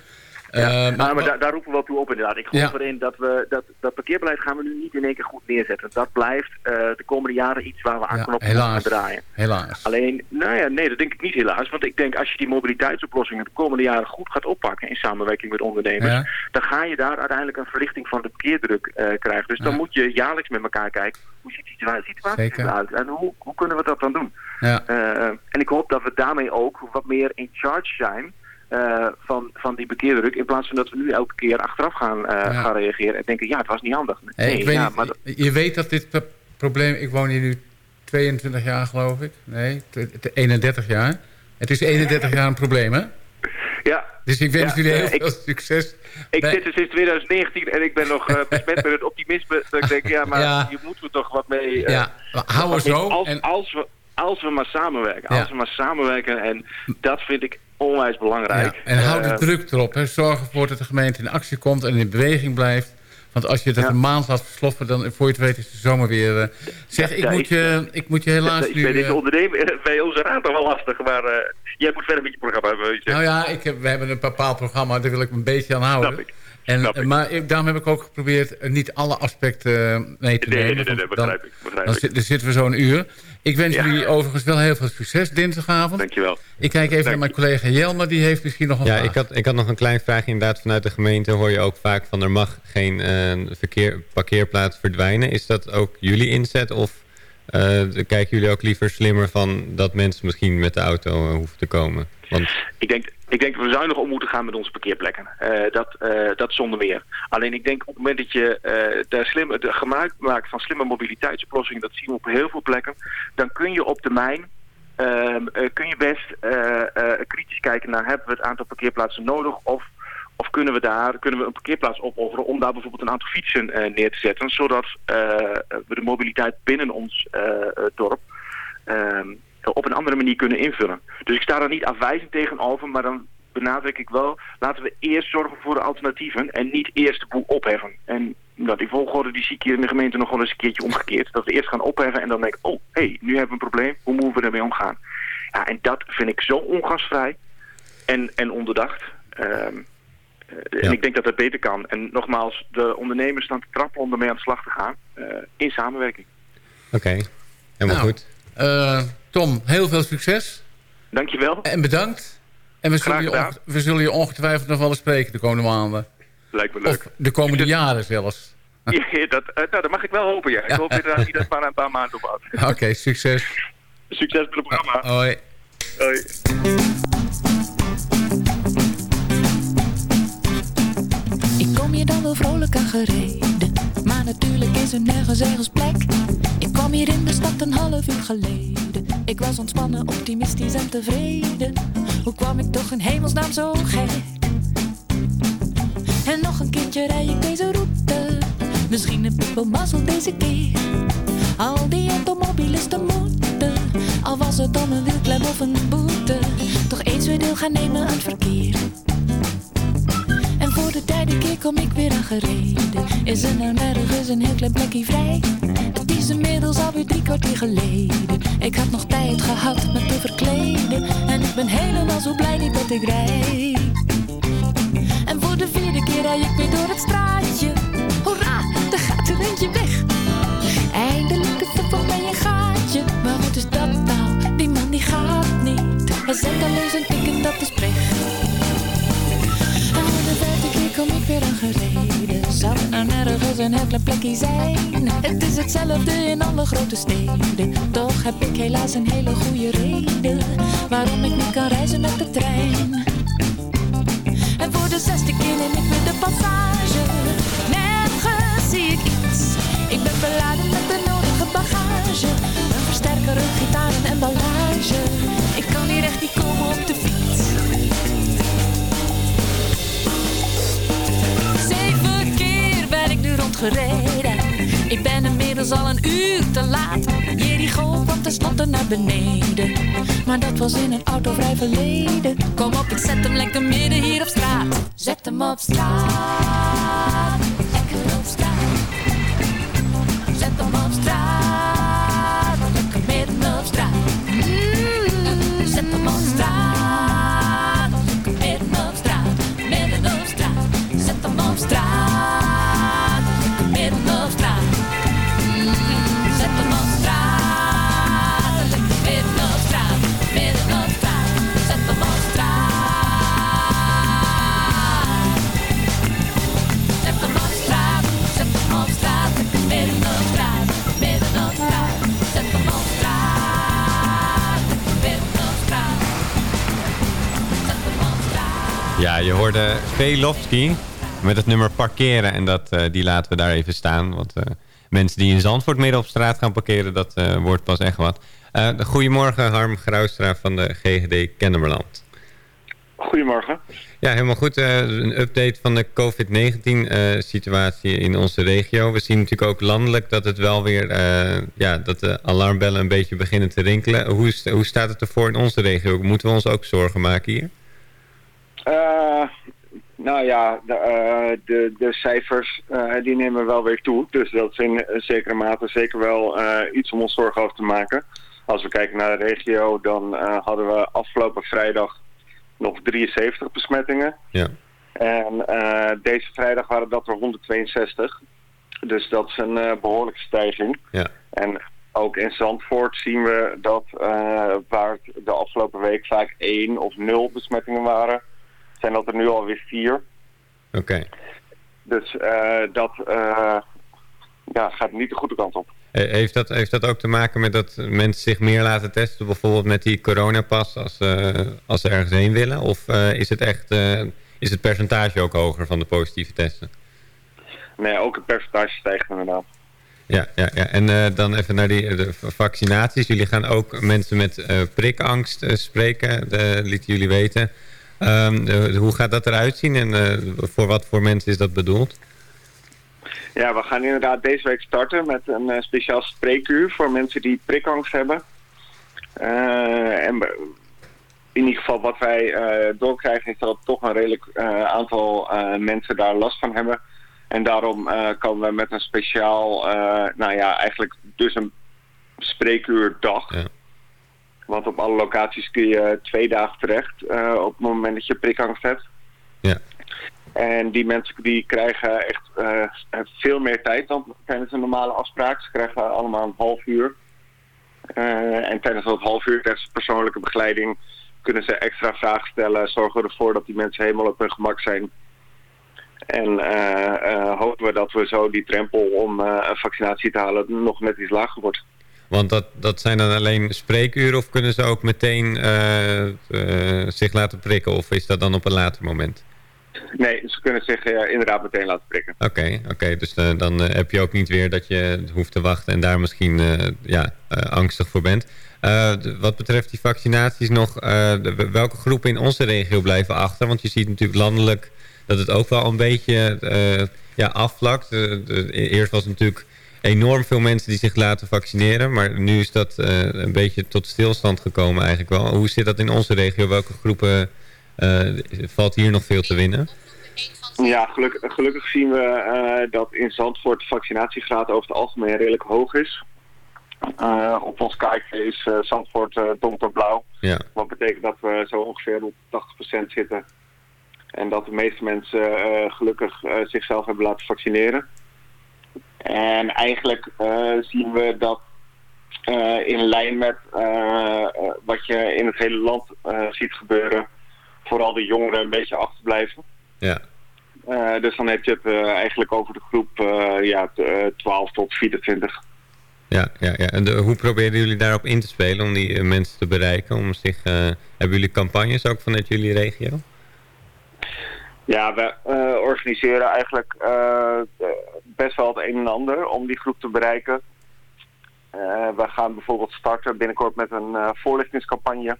Speaker 6: Eh,
Speaker 9: Ja,
Speaker 6: maar-
Speaker 9: maar, daar, daar roepen we wel toe op inderdaad. Ik geloof
Speaker 6: Ja.
Speaker 9: erin dat we dat, dat parkeerbeleid gaan we nu niet in één keer goed neerzetten. Dat blijft eh, de komende jaren iets waar we aan
Speaker 6: ja,
Speaker 9: knoppen gaan
Speaker 6: helaas.
Speaker 9: draaien.
Speaker 6: Helaas.
Speaker 9: Alleen, nou ja, nee, dat denk ik niet helaas. Want ik denk als je die mobiliteitsoplossingen de komende jaren goed gaat oppakken in samenwerking met ondernemers,
Speaker 6: Ja.
Speaker 9: dan ga je daar uiteindelijk een verlichting van de parkeerdruk eh, krijgen. Dus dan
Speaker 6: Ja.
Speaker 9: moet je jaarlijks met elkaar kijken, hoe ziet die situa- situatie eruit en hoe, hoe kunnen we dat dan doen?
Speaker 6: Ja.
Speaker 9: Eh, en ik hoop dat we daarmee ook wat meer in charge zijn eh, van, van die parkeerdruk. In plaats van dat we nu elke keer achteraf gaan, eh,
Speaker 6: Ja.
Speaker 9: gaan reageren en denken, ja, het was niet handig.
Speaker 6: Hey,
Speaker 9: Nee,
Speaker 6: ik weet
Speaker 9: ja,
Speaker 6: niet,
Speaker 9: maar dat-
Speaker 6: je weet dat dit pro- probleem... Ik woon hier nu 22 jaar, geloof ik. Nee, t- t- 31 jaar. Het is 31 jaar een probleem, hè?
Speaker 9: ja,
Speaker 6: Dus ik wens
Speaker 9: Ja,
Speaker 6: jullie heel
Speaker 9: eh, ik-
Speaker 6: veel succes.
Speaker 9: Ik
Speaker 6: bij-
Speaker 9: zit er sinds 2019 en ik ben nog besmet met het optimisme. Dat ik denk, ja, *laughs* maar
Speaker 6: Ja.
Speaker 9: hier moeten we toch wat mee...
Speaker 6: ja, hou er zo.
Speaker 9: Als,
Speaker 6: en,
Speaker 9: als, we, als we maar samenwerken.
Speaker 6: Ja.
Speaker 9: Als we maar samenwerken. En dat vind ik onwijs belangrijk.
Speaker 6: ja, en hou de
Speaker 9: Eh,
Speaker 6: druk erop. Hè. Zorg ervoor dat de gemeente in actie komt en in beweging blijft. Want als je dat
Speaker 9: Ja.
Speaker 6: een maand laat versloffen, dan voor je het weet is de zomer weer... eh, zeg,
Speaker 9: Ja,
Speaker 6: ik,
Speaker 9: ja,
Speaker 6: moet
Speaker 9: ik-
Speaker 6: je, ik moet je helaas
Speaker 9: ik
Speaker 6: nu...
Speaker 9: ben deze
Speaker 6: eh,
Speaker 9: ondernemer bij onze raad nog wel lastig. Maar eh, jij moet verder met je programma. Zeggen.
Speaker 6: Nou ja, ik heb, we hebben een bepaald programma, daar wil ik me een beetje aan houden.
Speaker 9: Snap ik.
Speaker 6: En,
Speaker 9: ik.
Speaker 6: Maar ik- daarom heb ik ook geprobeerd eh, niet alle aspecten eh, mee te nemen.
Speaker 9: nee, nee, nee,
Speaker 6: want dan-
Speaker 9: begrijp ik. Begrijp
Speaker 6: Dan,
Speaker 9: ik.
Speaker 6: zit- dan zitten we zo een uur. Ik wens
Speaker 9: Ja.
Speaker 6: jullie overigens wel heel veel succes dinsdagavond.
Speaker 9: Dankjewel.
Speaker 6: Ik kijk even naar mijn collega Jelmer, die heeft misschien nog een
Speaker 8: Ja,
Speaker 6: vraag.
Speaker 8: ik had, ik had nog een klein vraagje. Inderdaad, vanuit de gemeente hoor je ook vaak van... er mag geen eh, verkeer, parkeerplaats verdwijnen. Is dat ook jullie inzet? Of eh, kijken jullie ook liever slimmer van... dat mensen misschien met de auto hoeven te komen? Want
Speaker 9: Ik denk, ik denk dat we zuinig om moeten gaan met onze parkeerplekken. Eh, dat, eh, dat zonder meer. Alleen ik denk op het moment dat je eh de, slimme, de gebruik maakt van slimme mobiliteitsoplossingen, dat zien we op heel veel plekken, dan kun je op termijn ehm, eh, kun je best kritisch kijken naar hebben we het aantal parkeerplaatsen nodig of, of kunnen we daar kunnen we een parkeerplaats opofferen om daar bijvoorbeeld een aantal fietsen neer te zetten, zodat we de mobiliteit binnen ons dorp ehm, op een andere manier kunnen invullen. Dus ik sta daar niet afwijzend tegenover, maar dan benadruk ik wel, laten we eerst zorgen voor de alternatieven en niet eerst de boel opheffen. En nou, die volgorde die zie ik hier in de gemeente nog wel eens een keertje omgekeerd. Dat we eerst gaan opheffen en dan denk ik, oh, hé, hey, nu hebben we een probleem, hoe moeten we ermee omgaan? Ja, en dat vind ik zo ongasvrij en, en onderdacht. Ehm, eh,
Speaker 8: Ja.
Speaker 9: En ik denk dat dat beter kan. En nogmaals, de ondernemers staan te trappelen om ermee aan de slag te gaan. eh, in samenwerking.
Speaker 8: oké, helemaal
Speaker 6: Nou.
Speaker 8: goed.
Speaker 6: Eh, Tom, heel veel succes
Speaker 9: Dankjewel.
Speaker 6: en bedankt. En we zullen, je we zullen je ongetwijfeld nog wel eens spreken de komende maanden.
Speaker 9: Lijkt me leuk.
Speaker 6: Of de komende jaren zelfs. *laughs*
Speaker 9: Ja, dat, eh, nou, dat mag ik wel hopen, ja. Ik hoop inderdaad niet dat het maar een paar maanden ophoudt. *laughs*
Speaker 6: Oké, succes.
Speaker 9: Succes met het programma.
Speaker 6: Hoi.
Speaker 9: Hoi.
Speaker 5: Ik kom hier dan wel vrolijk aan gereden. Natuurlijk is er nergens ergens plek. Ik kwam hier in de stad een half uur geleden. Ik was ontspannen, optimistisch en tevreden. Hoe kwam ik toch in hemelsnaam zo gek? En nog een keertje rij ik deze route. Misschien heb ik deze keer. Al die automobilisten moeten. Al was het dan een wielklem of een boete. Toch eens weer deel gaan nemen aan het verkeer. Derde keer kom ik weer aangereden. Is er nou nergens een heel klein plekje vrij? Het is inmiddels alweer drie kwartier geleden. Ik had nog tijd gehad met te verkleden. En ik ben helemaal zo blij niet dat ik rijd. En voor de vierde keer rij ik weer door het straatje. Hoera, daar gaat er eentje weg. Eindelijk is er voor mij een gaatje. Maar wat is dat nou? Die man die gaat niet. Hij zet alleen zijn ticket, dat is kom ik weer aangereden. Het nou nergens een plekje zijn. Het is hetzelfde in alle grote steden. Toch heb ik helaas een hele goede reden waarom ik niet kan reizen met de trein. En voor de zesde keer neem ik de passage. Nergens zie ik iets. Ik ben beladen met de nodige bagage. Een versterker, een gitaar, ben ik ben inmiddels al een uur te laat. Jericho kwam tenslotte naar beneden. Maar dat was in een autovrij verleden. Kom op, ik zet hem lekker midden hier op straat. Zet hem op straat. Lekker op straat. Zet hem op straat.
Speaker 8: Je hoorde Velofsky met het nummer parkeren. En dat, eh, die laten we daar even staan. Want eh, mensen die in Zandvoort midden op straat gaan parkeren, dat eh, wordt pas echt wat. Goedemorgen, Harm Graustra van de GGD Kennemerland.
Speaker 10: Goedemorgen.
Speaker 8: Ja, helemaal goed. Een update van de COVID-19-situatie in onze regio. We zien natuurlijk ook landelijk dat het wel weer, ja, dat de alarmbellen een beetje beginnen te rinkelen. Hoe, hoe staat het ervoor in onze regio? Moeten we ons ook zorgen maken hier?
Speaker 10: Eh, nou ja, de, eh, de, de cijfers eh, die nemen wel weer toe. Dus dat is in zekere mate zeker wel iets om ons zorgen over te maken. Als we kijken naar de regio, dan hadden we afgelopen vrijdag nog 73 besmettingen.
Speaker 8: Ja.
Speaker 10: En deze vrijdag waren dat er 162. Dus dat is een eh, behoorlijke stijging.
Speaker 8: Ja.
Speaker 10: En ook in Zandvoort zien we dat waar de afgelopen week vaak één of nul besmettingen waren, zijn dat er nu alweer vier.
Speaker 8: Oké.
Speaker 10: Dus eh, dat eh, ja, gaat niet de goede kant op.
Speaker 8: Eh, Heeft dat, heeft dat ook te maken met dat mensen zich meer laten testen? Bijvoorbeeld met die coronapas als, eh, als ze ergens heen willen? Of is, het echt, is het percentage ook hoger van de positieve testen?
Speaker 10: Nee, ook het percentage stijgt inderdaad.
Speaker 8: Ja, ja, ja. en dan even naar die de vaccinaties. Jullie gaan ook mensen met prikangst spreken, de, lieten jullie weten. Ehm, de- hoe gaat dat eruit zien en eh, voor wat voor mensen is dat bedoeld?
Speaker 10: Ja, we gaan inderdaad deze week starten met een eh, speciaal spreekuur voor mensen die prikangst hebben. Eh, en in ieder geval wat wij eh, doorkrijgen is dat toch een redelijk eh, aantal eh, mensen daar last van hebben. En daarom eh, komen we met een speciaal, eh, nou ja, eigenlijk dus een spreekuurdag.
Speaker 8: Ja.
Speaker 10: Want op alle locaties kun je twee dagen terecht eh, op het moment dat je prikangst hebt.
Speaker 8: Ja.
Speaker 10: En die mensen die krijgen echt eh, veel meer tijd dan tijdens een normale afspraak. Ze krijgen allemaal een half uur. Eh, en tijdens dat half uur, tijdens persoonlijke begeleiding, kunnen ze extra vragen stellen. Zorgen ervoor dat die mensen helemaal op hun gemak zijn. En hopen we dat we zo die drempel om een vaccinatie te halen nog net iets lager wordt.
Speaker 8: Want dat, dat zijn dan alleen spreekuren of kunnen ze ook meteen eh, eh, zich laten prikken? Of is dat dan op een later moment?
Speaker 10: Nee, ze kunnen zich eh, inderdaad meteen laten prikken.
Speaker 8: Oké, oké. dus dan heb je ook niet weer dat je hoeft te wachten en daar misschien ja, angstig voor bent. Wat betreft die vaccinaties nog, de- welke groepen in onze regio blijven achter? Want je ziet natuurlijk landelijk dat het ook wel een beetje ja, afvlakt. De- eerst was het natuurlijk enorm veel mensen die zich laten vaccineren, maar nu is dat eh, een beetje tot stilstand gekomen eigenlijk wel. Hoe zit dat in onze regio? Welke groepen eh, valt hier nog veel te winnen?
Speaker 10: Ja, geluk- gelukkig zien we eh, dat in Zandvoort de vaccinatiegraad over het algemeen redelijk hoog is. Op ons kaartje is eh, Zandvoort donkerblauw.
Speaker 8: Ja.
Speaker 10: Wat betekent dat we zo ongeveer op 80% zitten. En dat de meeste mensen gelukkig zichzelf hebben laten vaccineren. En eigenlijk eh, zien we dat eh, in lijn met eh, wat je in het hele land ziet gebeuren, vooral de jongeren een beetje achterblijven.
Speaker 8: Ja.
Speaker 10: Dus dan heb je het eigenlijk over de groep eh, ja, t- eh, 12 tot 24.
Speaker 8: Ja, ja, ja. En de- hoe proberen jullie daarop in te spelen om die mensen te bereiken? Om zich, hebben jullie campagnes ook vanuit jullie regio?
Speaker 10: Ja, we eh, organiseren eigenlijk eh, best wel het een en ander om die groep te bereiken. Eh, we gaan bijvoorbeeld starten binnenkort met een voorlichtingscampagne.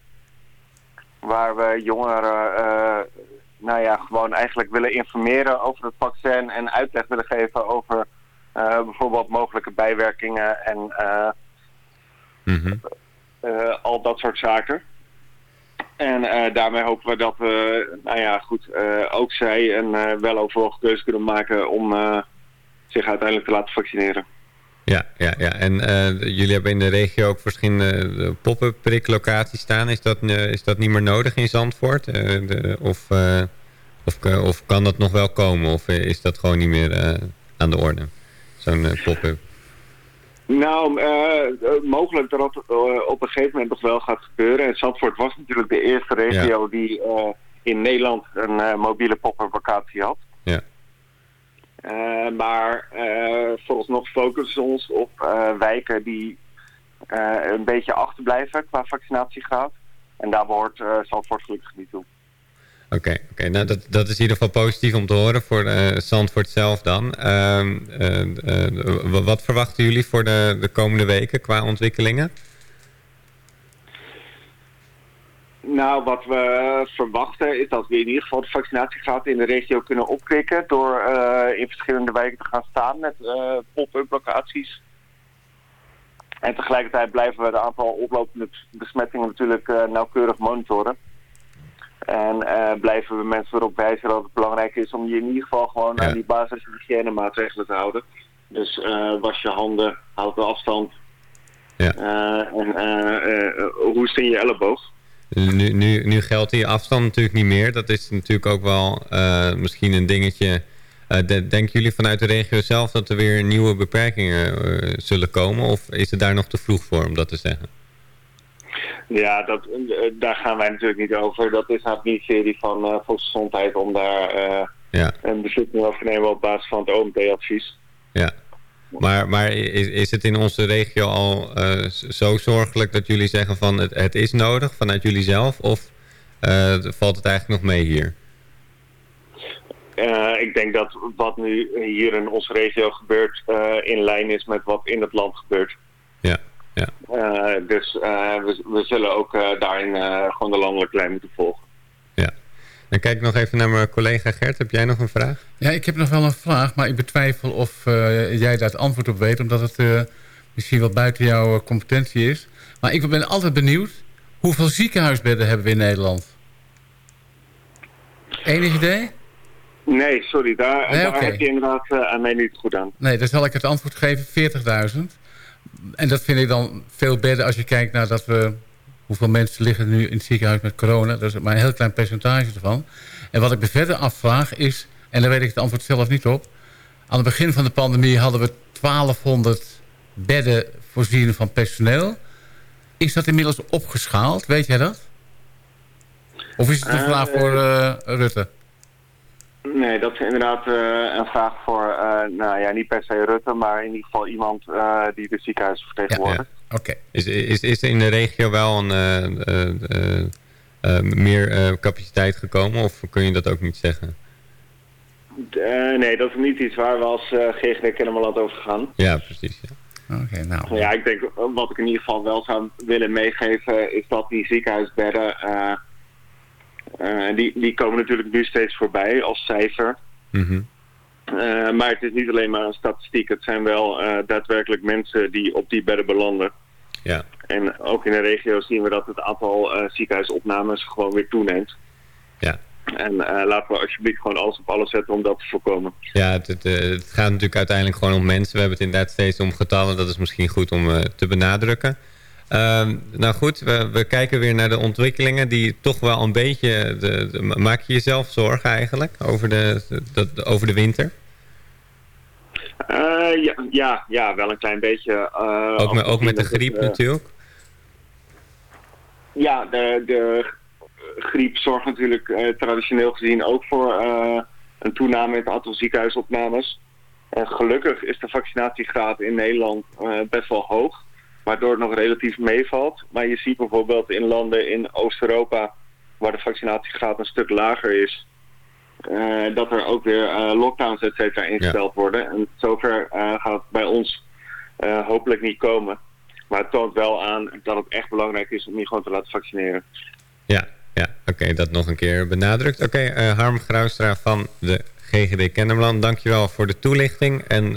Speaker 10: Waar we jongeren nou ja, gewoon eigenlijk willen informeren over het vaccin en uitleg willen geven over bijvoorbeeld mogelijke bijwerkingen en
Speaker 8: Mhm.
Speaker 10: al dat soort zaken. En eh, daarmee hopen we dat we, nou ja, goed, eh, ook zij een eh, weloverwogen keuze kunnen maken om zich uiteindelijk te laten vaccineren.
Speaker 8: Ja, ja, ja. En jullie hebben in de regio ook verschillende pop-up priklocaties staan. Is dat, is dat niet meer nodig in Zandvoort? De, of, of, of kan dat nog wel komen? Of is dat gewoon niet meer aan de orde? Zo'n pop-up.
Speaker 10: Nou, eh, eh, mogelijk dat dat eh, op een gegeven moment nog wel gaat gebeuren. En Zandvoort was natuurlijk de eerste regio die in Nederland een mobiele pop-up locatie had.
Speaker 8: Ja.
Speaker 10: Maar vooralsnog focussen we ons op wijken die een beetje achterblijven qua vaccinatiegraad. En daar behoort eh Zandvoort gelukkig niet toe.
Speaker 8: Oké, oké. nou dat, dat is in ieder geval positief om te horen voor eh, Zandvoort zelf dan. Ehm, eh, eh, wat verwachten jullie voor de, de komende weken qua ontwikkelingen?
Speaker 10: Nou, wat we verwachten is dat we in ieder geval de vaccinatiegraad in de regio kunnen opkrikken door in verschillende wijken te gaan staan met pop-up locaties. En tegelijkertijd blijven we het aantal oplopende besmettingen natuurlijk nauwkeurig monitoren. En eh, blijven we mensen erop wijzen dat het belangrijk is om je in ieder geval gewoon
Speaker 8: Ja.
Speaker 10: aan die basis- en hygiënemaatregelen te houden. Dus eh, was je handen, houd de afstand
Speaker 8: Ja.
Speaker 10: eh, en eh eh, hoest in je elleboog.
Speaker 8: Nu, nu, nu geldt die afstand natuurlijk niet meer. Dat is natuurlijk ook wel misschien een dingetje. De- denken jullie vanuit de regio zelf dat er weer nieuwe beperkingen zullen komen? Of is het daar nog te vroeg voor om dat te zeggen?
Speaker 10: Ja, dat, eh, daar gaan wij natuurlijk niet over. Dat is aan het ministerie van eh Volksgezondheid om daar eh,
Speaker 8: Ja,
Speaker 10: een beslissing over te nemen op basis van het OMT-advies.
Speaker 8: ja. Maar, maar is, is het in onze regio al zo zorgelijk dat jullie zeggen van het, het is nodig vanuit jullie zelf? Of valt het eigenlijk nog mee hier?
Speaker 10: Ik denk dat wat nu hier in onze regio gebeurt in lijn is met wat in het land gebeurt.
Speaker 8: Ja, ja.
Speaker 10: Eh, dus eh, we, we zullen ook eh, daarin eh, gewoon de landelijke lijn moeten volgen.
Speaker 8: ja. Dan kijk ik nog even naar mijn collega Gert. Heb jij nog een vraag?
Speaker 6: Ja, ik heb nog wel een vraag, maar ik betwijfel of eh, jij daar het antwoord op weet, omdat het eh, misschien wel buiten jouw competentie is. Maar ik ben altijd benieuwd, hoeveel ziekenhuisbedden hebben we in Nederland? Enig idee?
Speaker 10: Nee, sorry, daar,
Speaker 6: Nee,
Speaker 10: daar heb je inderdaad aan mij niet goed aan.
Speaker 6: Nee, dan zal ik het antwoord geven, 40.000. En dat vind ik dan veel bedden als je kijkt naar dat we... hoeveel mensen liggen nu in het ziekenhuis met corona. Dat is maar een heel klein percentage ervan. En wat ik me verder afvraag is... en daar weet ik het antwoord zelf niet op... aan het begin van de pandemie hadden we 1200 bedden voorzien van personeel. Is dat inmiddels opgeschaald? Weet jij dat? Of is het een
Speaker 10: Eh,
Speaker 6: vraag voor eh, Rutte?
Speaker 10: Nee, dat is inderdaad eh, een vraag voor, eh, nou ja, niet per se Rutte, maar in ieder geval iemand eh, die de ziekenhuizen vertegenwoordigt.
Speaker 6: Oké.
Speaker 8: Is, is, is er in de regio wel een, meer eh, capaciteit gekomen? Of kun je dat ook niet zeggen?
Speaker 10: Eh, nee, dat is niet iets waar we als eh GGD Kennemerland over gaan.
Speaker 8: Ja, precies. Ja.
Speaker 6: Oké, nou.
Speaker 10: Ja, ik denk wat ik in ieder geval wel zou willen meegeven is dat die ziekenhuisbedden, eh, die, die komen natuurlijk nu steeds voorbij als cijfer.
Speaker 8: Mhm.
Speaker 10: Eh, maar het is niet alleen maar een statistiek. Het zijn wel eh, daadwerkelijk mensen die op die bedden belanden.
Speaker 8: ja.
Speaker 10: En ook in de regio zien we dat het aantal ziekenhuisopnames gewoon weer toeneemt.
Speaker 8: Ja.
Speaker 10: En laten we alsjeblieft gewoon alles op alles zetten om dat te voorkomen.
Speaker 8: Ja, het, het, het gaat natuurlijk uiteindelijk gewoon om mensen. We hebben het inderdaad steeds om getallen. Dat is misschien goed om te benadrukken. Ehm, nou goed, we, we kijken weer naar de ontwikkelingen die toch wel een beetje... De, de- maak je jezelf zorgen eigenlijk over de, over de winter?
Speaker 10: Eh, ja, ja, ja, wel een klein beetje. eh,
Speaker 8: Ook, ook met de griep
Speaker 10: het,
Speaker 8: natuurlijk?
Speaker 10: Ja, de, de griep zorgt natuurlijk eh, traditioneel gezien ook voor een toename in het aantal ziekenhuisopnames. En gelukkig is de vaccinatiegraad in Nederland best wel hoog, waardoor het nog relatief meevalt. Maar je ziet bijvoorbeeld in landen in Oost-Europa, waar de vaccinatiegraad een stuk lager is, eh, dat er ook weer eh, lockdowns et cetera ingesteld worden. En zover eh, gaat het bij ons hopelijk niet komen. Maar het toont wel aan dat het echt belangrijk is om je gewoon te laten vaccineren.
Speaker 11: Ja, ja oké, dat nog een keer benadrukt. Oké, Harm Graustra van de GGD Kennemerland, dankjewel voor de toelichting. En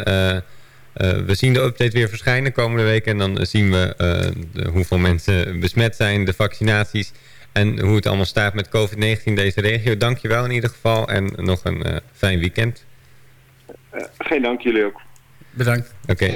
Speaker 11: we zien de update weer verschijnen komende week. En dan zien we eh, de- hoeveel mensen besmet zijn, de vaccinaties... en hoe het allemaal staat met COVID-19 in deze regio. Dankjewel in ieder geval en nog een eh, fijn weekend.
Speaker 10: Eh, geen dank, jullie ook.
Speaker 6: Bedankt.
Speaker 11: Oké.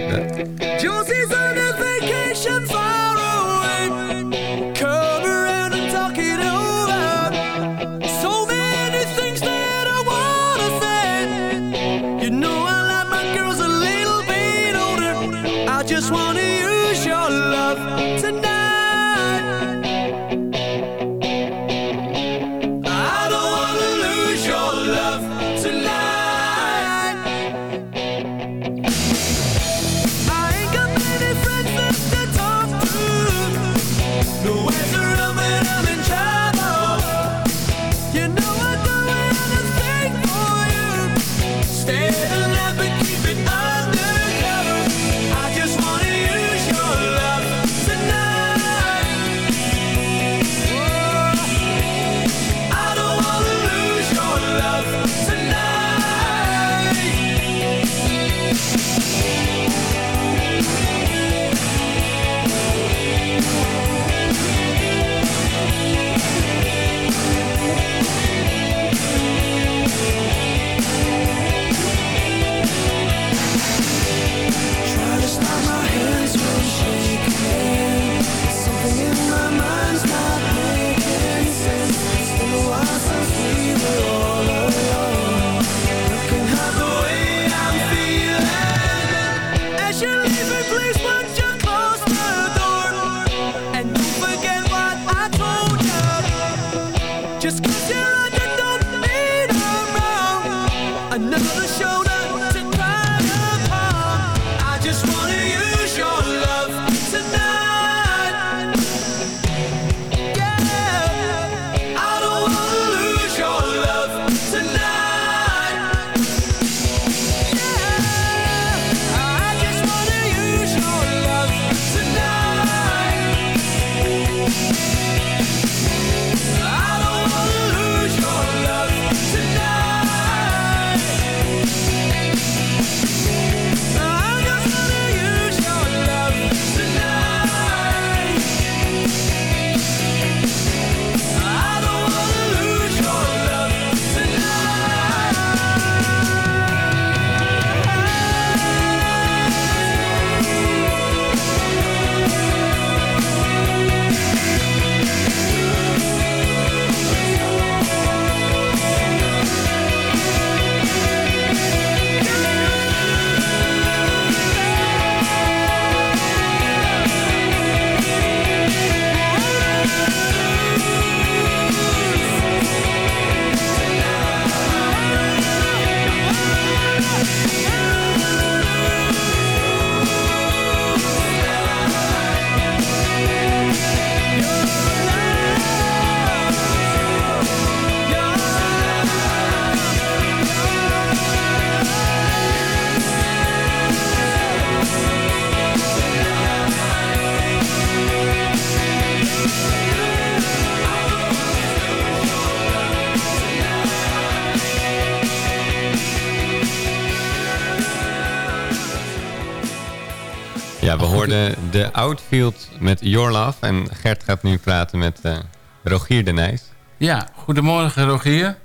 Speaker 11: Outfield met Your Love. En Gert gaat nu praten met eh, Rogier de Nijs.
Speaker 6: Ja, goedemorgen Rogier.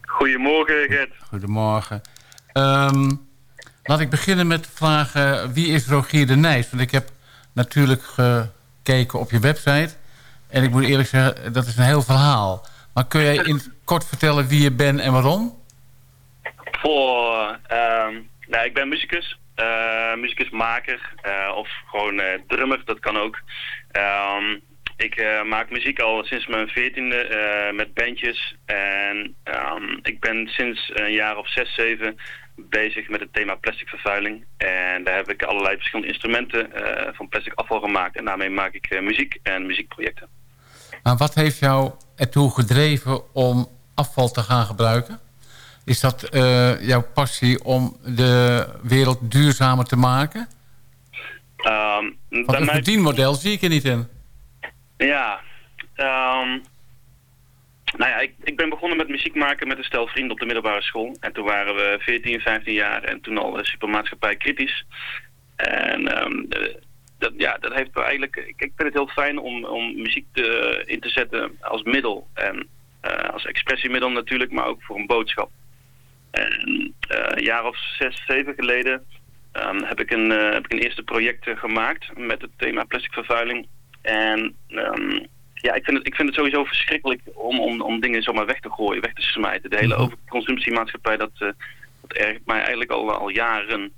Speaker 10: Goedemorgen, Gert.
Speaker 6: Goedemorgen. Ehm, laat ik beginnen met vragen, wie is Rogier de Nijs? Want ik heb natuurlijk gekeken op je website. En ik moet eerlijk zeggen, dat is een heel verhaal. Maar kun jij in het kort vertellen wie je bent en waarom?
Speaker 12: Voor, ehm, nou, ik ben muzikus, eh muzikusmaker eh, of gewoon eh, drummer, dat kan ook. Ehm, Ik maak muziek al sinds mijn veertiende met bandjes. En ehm, ik ben sinds een jaar of zes, zeven bezig met het thema plastic vervuiling. En daar heb ik allerlei verschillende instrumenten van plastic afval gemaakt. En daarmee maak ik muziek en muziekprojecten.
Speaker 6: Maar wat heeft jou ertoe gedreven om afval te gaan gebruiken? Is dat eh, jouw passie om de wereld duurzamer te maken?
Speaker 12: Ehm,
Speaker 6: Want een
Speaker 12: mij-
Speaker 6: verdienmodel zie ik er niet in.
Speaker 12: Ja, ehm, nou ja, ik, ik ben begonnen met muziek maken met een stel vrienden op de middelbare school. En toen waren we 14, 15 jaar en toen al supermaatschappij kritisch. En ehm, de- dat, ja, dat heeft eigenlijk... Ik, ik vind het heel fijn om, om muziek te, in te zetten als middel. En eh, als expressiemiddel natuurlijk, maar ook voor een boodschap. En eh, een jaar of zes, zeven geleden ehm, heb, ik een, eh, heb ik een eerste project eh, gemaakt met het thema plastic vervuiling. En ehm, ja, ik vind, het, ik vind het sowieso verschrikkelijk om, om, om dingen zomaar weg te gooien, weg te smijten. De hele overconsumptiemaatschappij, dat, dat ergert mij eigenlijk al, al jaren.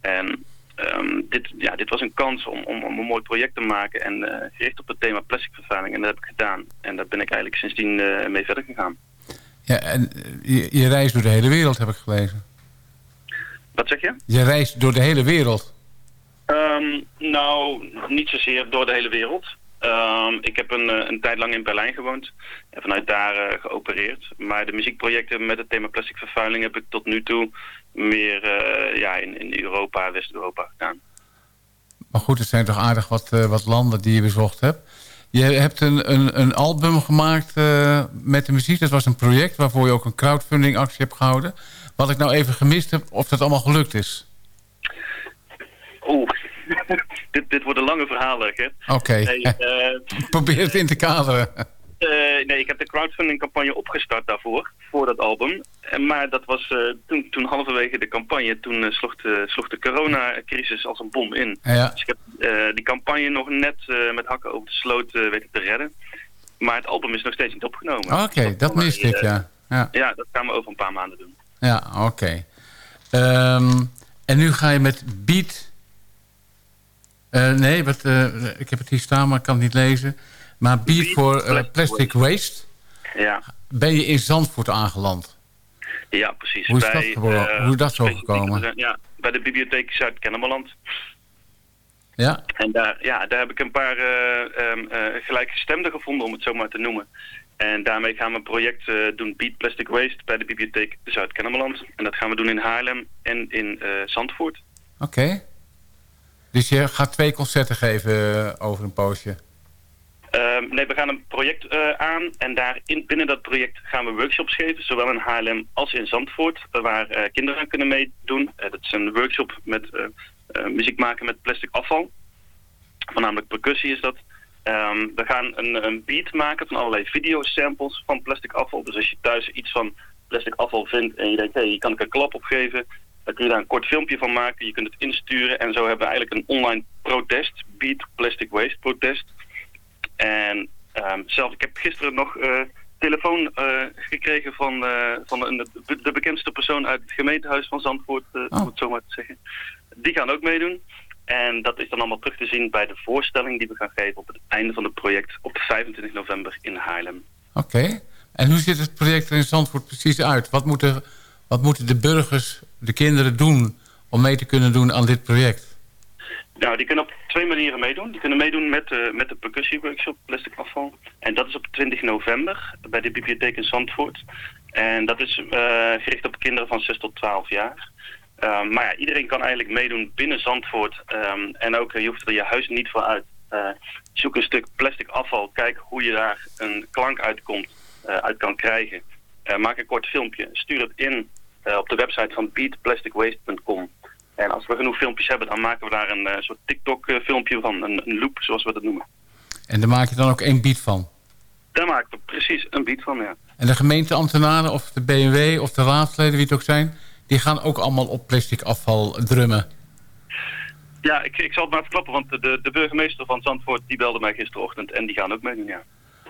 Speaker 12: En ehm, dit, ja, dit was een kans om, om, om een mooi project te maken en gericht op het thema plastic vervuiling. En dat heb ik gedaan. En daar ben ik eigenlijk sindsdien mee verder gegaan.
Speaker 6: Ja, en eh, je, je reist door de hele wereld, heb ik gelezen.
Speaker 12: Wat zeg je?
Speaker 6: Je reist door de hele wereld.
Speaker 12: Ehm, nou, niet zozeer door de hele wereld. Ehm, ik heb een, eh, een tijd lang in Berlijn gewoond en vanuit daar eh, geopereerd. Maar de muziekprojecten met het thema plastic vervuiling heb ik tot nu toe meer ja, in, in Europa, West-Europa gedaan.
Speaker 6: Maar goed, het zijn toch aardig wat, wat landen die je bezocht hebt. Je hebt een, een, een album gemaakt eh, met de muziek. Dat was een project waarvoor je ook een crowdfunding actie hebt gehouden. Wat ik nou even gemist heb, of dat allemaal gelukt is.
Speaker 12: Oeh, *laughs* dit, dit wordt een lange verhaal, hè?
Speaker 6: Oké,
Speaker 12: eh, *laughs*
Speaker 6: probeer het in te kaderen.
Speaker 12: Eh, nee, ik heb de crowdfunding-campagne opgestart daarvoor, voor dat album. En, maar dat was eh, toen, toen halverwege de campagne, toen eh, sloeg, de, sloeg de coronacrisis als een bom in.
Speaker 6: Ja.
Speaker 12: Dus ik heb die campagne nog net met hakken over de sloot weten te redden. Maar het album is nog steeds niet opgenomen.
Speaker 6: Oké, dat miste ik, ja. Ja,
Speaker 12: Ja, dat gaan we over een paar maanden doen.
Speaker 6: ja oké. Ehm, en nu ga je met Beat... Nee, wat, ik heb het hier staan, maar ik kan het niet lezen. Maar Beat, voor eh,
Speaker 12: Plastic
Speaker 6: Waste...
Speaker 12: Ja,
Speaker 6: ben je in Zandvoort aangeland.
Speaker 12: ja precies.
Speaker 6: Hoe is dat
Speaker 12: Bij, eh,
Speaker 6: Hoe is dat zo gekomen?
Speaker 12: Ja, bij de bibliotheek Zuid-Kennemerland.
Speaker 6: Ja?
Speaker 12: En daar, ja, daar heb ik een paar eh, ehm, eh, gelijkgestemden gevonden, om het zo maar te noemen. En daarmee gaan we een project doen, Beat Plastic Waste, bij de bibliotheek Zuid-Kennemerland. En dat gaan we doen in Haarlem en in Zandvoort.
Speaker 6: Oké. Dus je gaat twee concerten geven over een poosje.
Speaker 12: Ehm, nee, we gaan een project eh, aan en daar in, binnen dat project gaan we workshops geven, zowel in Haarlem als in Zandvoort, waar eh, kinderen aan kunnen meedoen. Eh, dat is een workshop met muziek maken met plastic afval. Voornamelijk percussie is dat. Ehm, we gaan een, een beat maken van allerlei videosamples van plastic afval. Dus als je thuis iets van plastic afval vindt en je denkt, hé, hey, hier kan ik een klap op geven, dan kun je daar een kort filmpje van maken. Je kunt het insturen en zo hebben we eigenlijk een online protest, Beat Plastic Waste protest. En ehm, zelf, ik heb gisteren nog eh, telefoon eh, gekregen van, eh, van een, de, de bekendste persoon uit het gemeentehuis van Zandvoort, eh, om het zo maar te zeggen. Die gaan ook meedoen. En dat is dan allemaal terug te zien bij de voorstelling die we gaan geven op het einde van het project op 25 november in Haarlem.
Speaker 6: Oké. En hoe ziet het project er in Zandvoort precies uit? Wat moeten, wat moeten de burgers, de kinderen doen om mee te kunnen doen aan dit project?
Speaker 12: Nou, die kunnen op twee manieren meedoen. Die kunnen meedoen met, de met de percussieworkshop Plastic Afval. En dat is op 20 november bij de bibliotheek in Zandvoort. En dat is eh, gericht op kinderen van 6 tot 12 jaar. Um, maar ja, iedereen kan eigenlijk meedoen binnen Zandvoort. Um, en ook, je hoeft er je huis niet voor uit. Uh, zoek een stuk plastic afval. Kijk hoe je daar een klank uitkomt, uh, uit kan krijgen. Uh, maak een kort filmpje. Stuur het in op de website van beatplasticwaste.com. En als we genoeg filmpjes hebben, dan maken we daar een uh, soort TikTok-filmpje van. Een, een, loop, zoals we dat noemen.
Speaker 6: En daar maak je dan ook één beat van?
Speaker 12: Daar maken we precies een beat van, ja.
Speaker 6: En de gemeenteambtenaren of de BMW of de raadsleden, wie het ook zijn... die gaan ook allemaal op plastic afval drummen?
Speaker 12: Ja, ik, ik zal het maar verklappen, want de, de burgemeester van Zandvoort... die belde mij gisterochtend en die gaan ook meedoen, ja.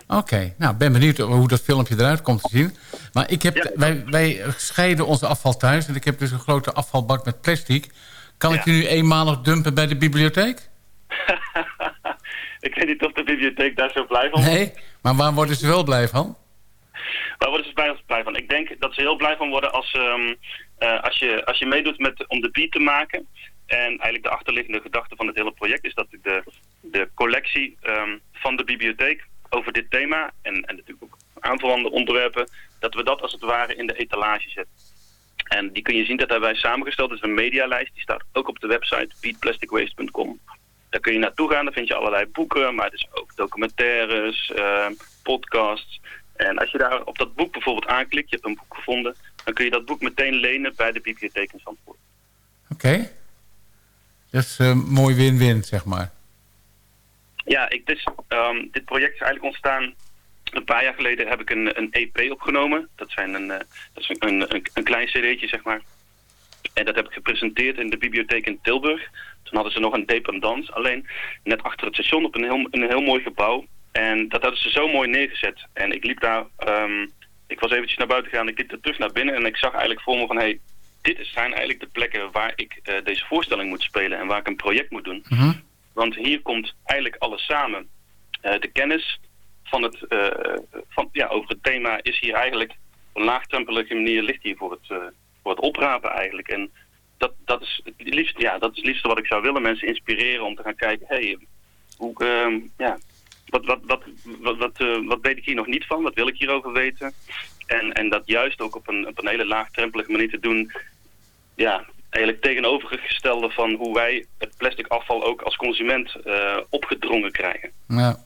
Speaker 6: Oké, okay. nou, ben benieuwd hoe dat filmpje eruit komt te zien. Maar ik heb, ja. wij, wij scheiden onze afval thuis... en ik heb dus een grote afvalbak met plastic. Kan ja. ik die nu eenmalig dumpen bij de bibliotheek? *laughs*
Speaker 12: ik weet niet of de bibliotheek daar zo blij van.
Speaker 6: Nee, maar waar worden ze wel blij van?
Speaker 12: Waar worden ze blij, blij van? Ik denk dat ze heel blij van worden als, ehm, eh, als, je, als je meedoet met, om de beat te maken. En eigenlijk de achterliggende gedachte van het hele project is dat de, de collectie ehm, van de bibliotheek over dit thema en, en natuurlijk ook aanverwante onderwerpen, dat we dat als het ware in de etalage zetten. En die kun je zien dat hebben wij samengesteld. Dat is een medialijst, die staat ook op de website beatplasticwaste.com. Daar kun je naartoe gaan, daar vind je allerlei boeken, maar dus ook documentaires, eh, podcasts. En als je daar op dat boek bijvoorbeeld aanklikt, je hebt een boek gevonden, dan kun je dat boek meteen lenen bij de bibliotheek in Zandvoort.
Speaker 6: Oké. Dat is een mooi win-win, zeg maar.
Speaker 12: Ja, ik, dus, ehm, dit project is eigenlijk ontstaan. Een paar jaar geleden heb ik een, een EP opgenomen. Dat, zijn een, eh, dat is een, een, een klein cd'tje, zeg maar. En dat heb ik gepresenteerd in de bibliotheek in Tilburg. Toen hadden ze nog een dependance, alleen net achter het station op een heel, een heel mooi gebouw. En dat hadden ze zo mooi neergezet. En ik liep daar, ehm, ik was eventjes naar buiten gegaan, ik liep er terug naar binnen en ik zag eigenlijk voor me van, hey, dit zijn eigenlijk de plekken waar ik eh, deze voorstelling moet spelen en waar ik een project moet doen. Want hier komt eigenlijk alles samen. Eh, de kennis van het, eh, van, ja, over het thema is hier eigenlijk een laagdrempelige manier ligt hier voor het, eh, voor het oprapen eigenlijk. En dat, dat, is het liefste, ja, dat is het liefste wat ik zou willen. Mensen inspireren om te gaan kijken, hey, hoe, ehm, ja, wat, wat, wat, wat, wat, wat weet ik hier nog niet van? Wat wil ik hierover weten? En, en dat juist ook op een, op een hele laagdrempelige manier te doen. Ja, eigenlijk tegenovergestelde van hoe wij het plastic afval ook als consument eh, opgedrongen krijgen.
Speaker 6: Ja.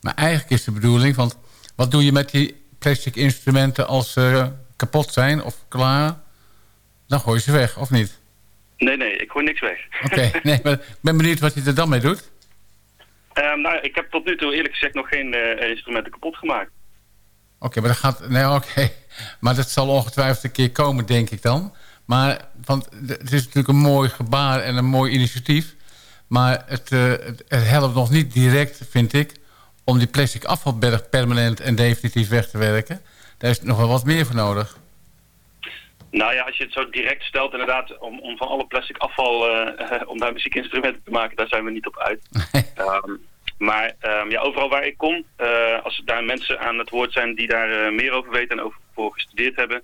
Speaker 6: Maar eigenlijk is de bedoeling, want wat doe je met die plastic instrumenten als ze kapot zijn of klaar? Dan gooi je ze weg, of niet?
Speaker 12: Nee, nee, ik gooi niks weg.
Speaker 6: Oké, nee, *laughs* maar ik ben benieuwd wat hij er dan mee doet.
Speaker 12: Ehm, nou, ik heb tot nu toe eerlijk gezegd nog geen eh, instrumenten kapot gemaakt.
Speaker 6: Oké, maar dat gaat... Nee, oké. Maar dat zal ongetwijfeld een keer komen, denk ik dan. Maar, want het is natuurlijk een mooi gebaar en een mooi initiatief. Maar het, eh, het, het helpt nog niet direct, vind ik... om die plastic afvalberg permanent en definitief weg te werken. Daar is nog wel wat meer voor nodig.
Speaker 12: Nou ja, als je het zo direct stelt, inderdaad, om, om van alle plastic afval, eh, om daar muziekinstrumenten te maken, daar zijn we niet op uit. *laughs* Ehm, maar ehm, ja, overal waar ik kom, eh, als er daar mensen aan het woord zijn die daar eh, meer over weten en over voor gestudeerd hebben,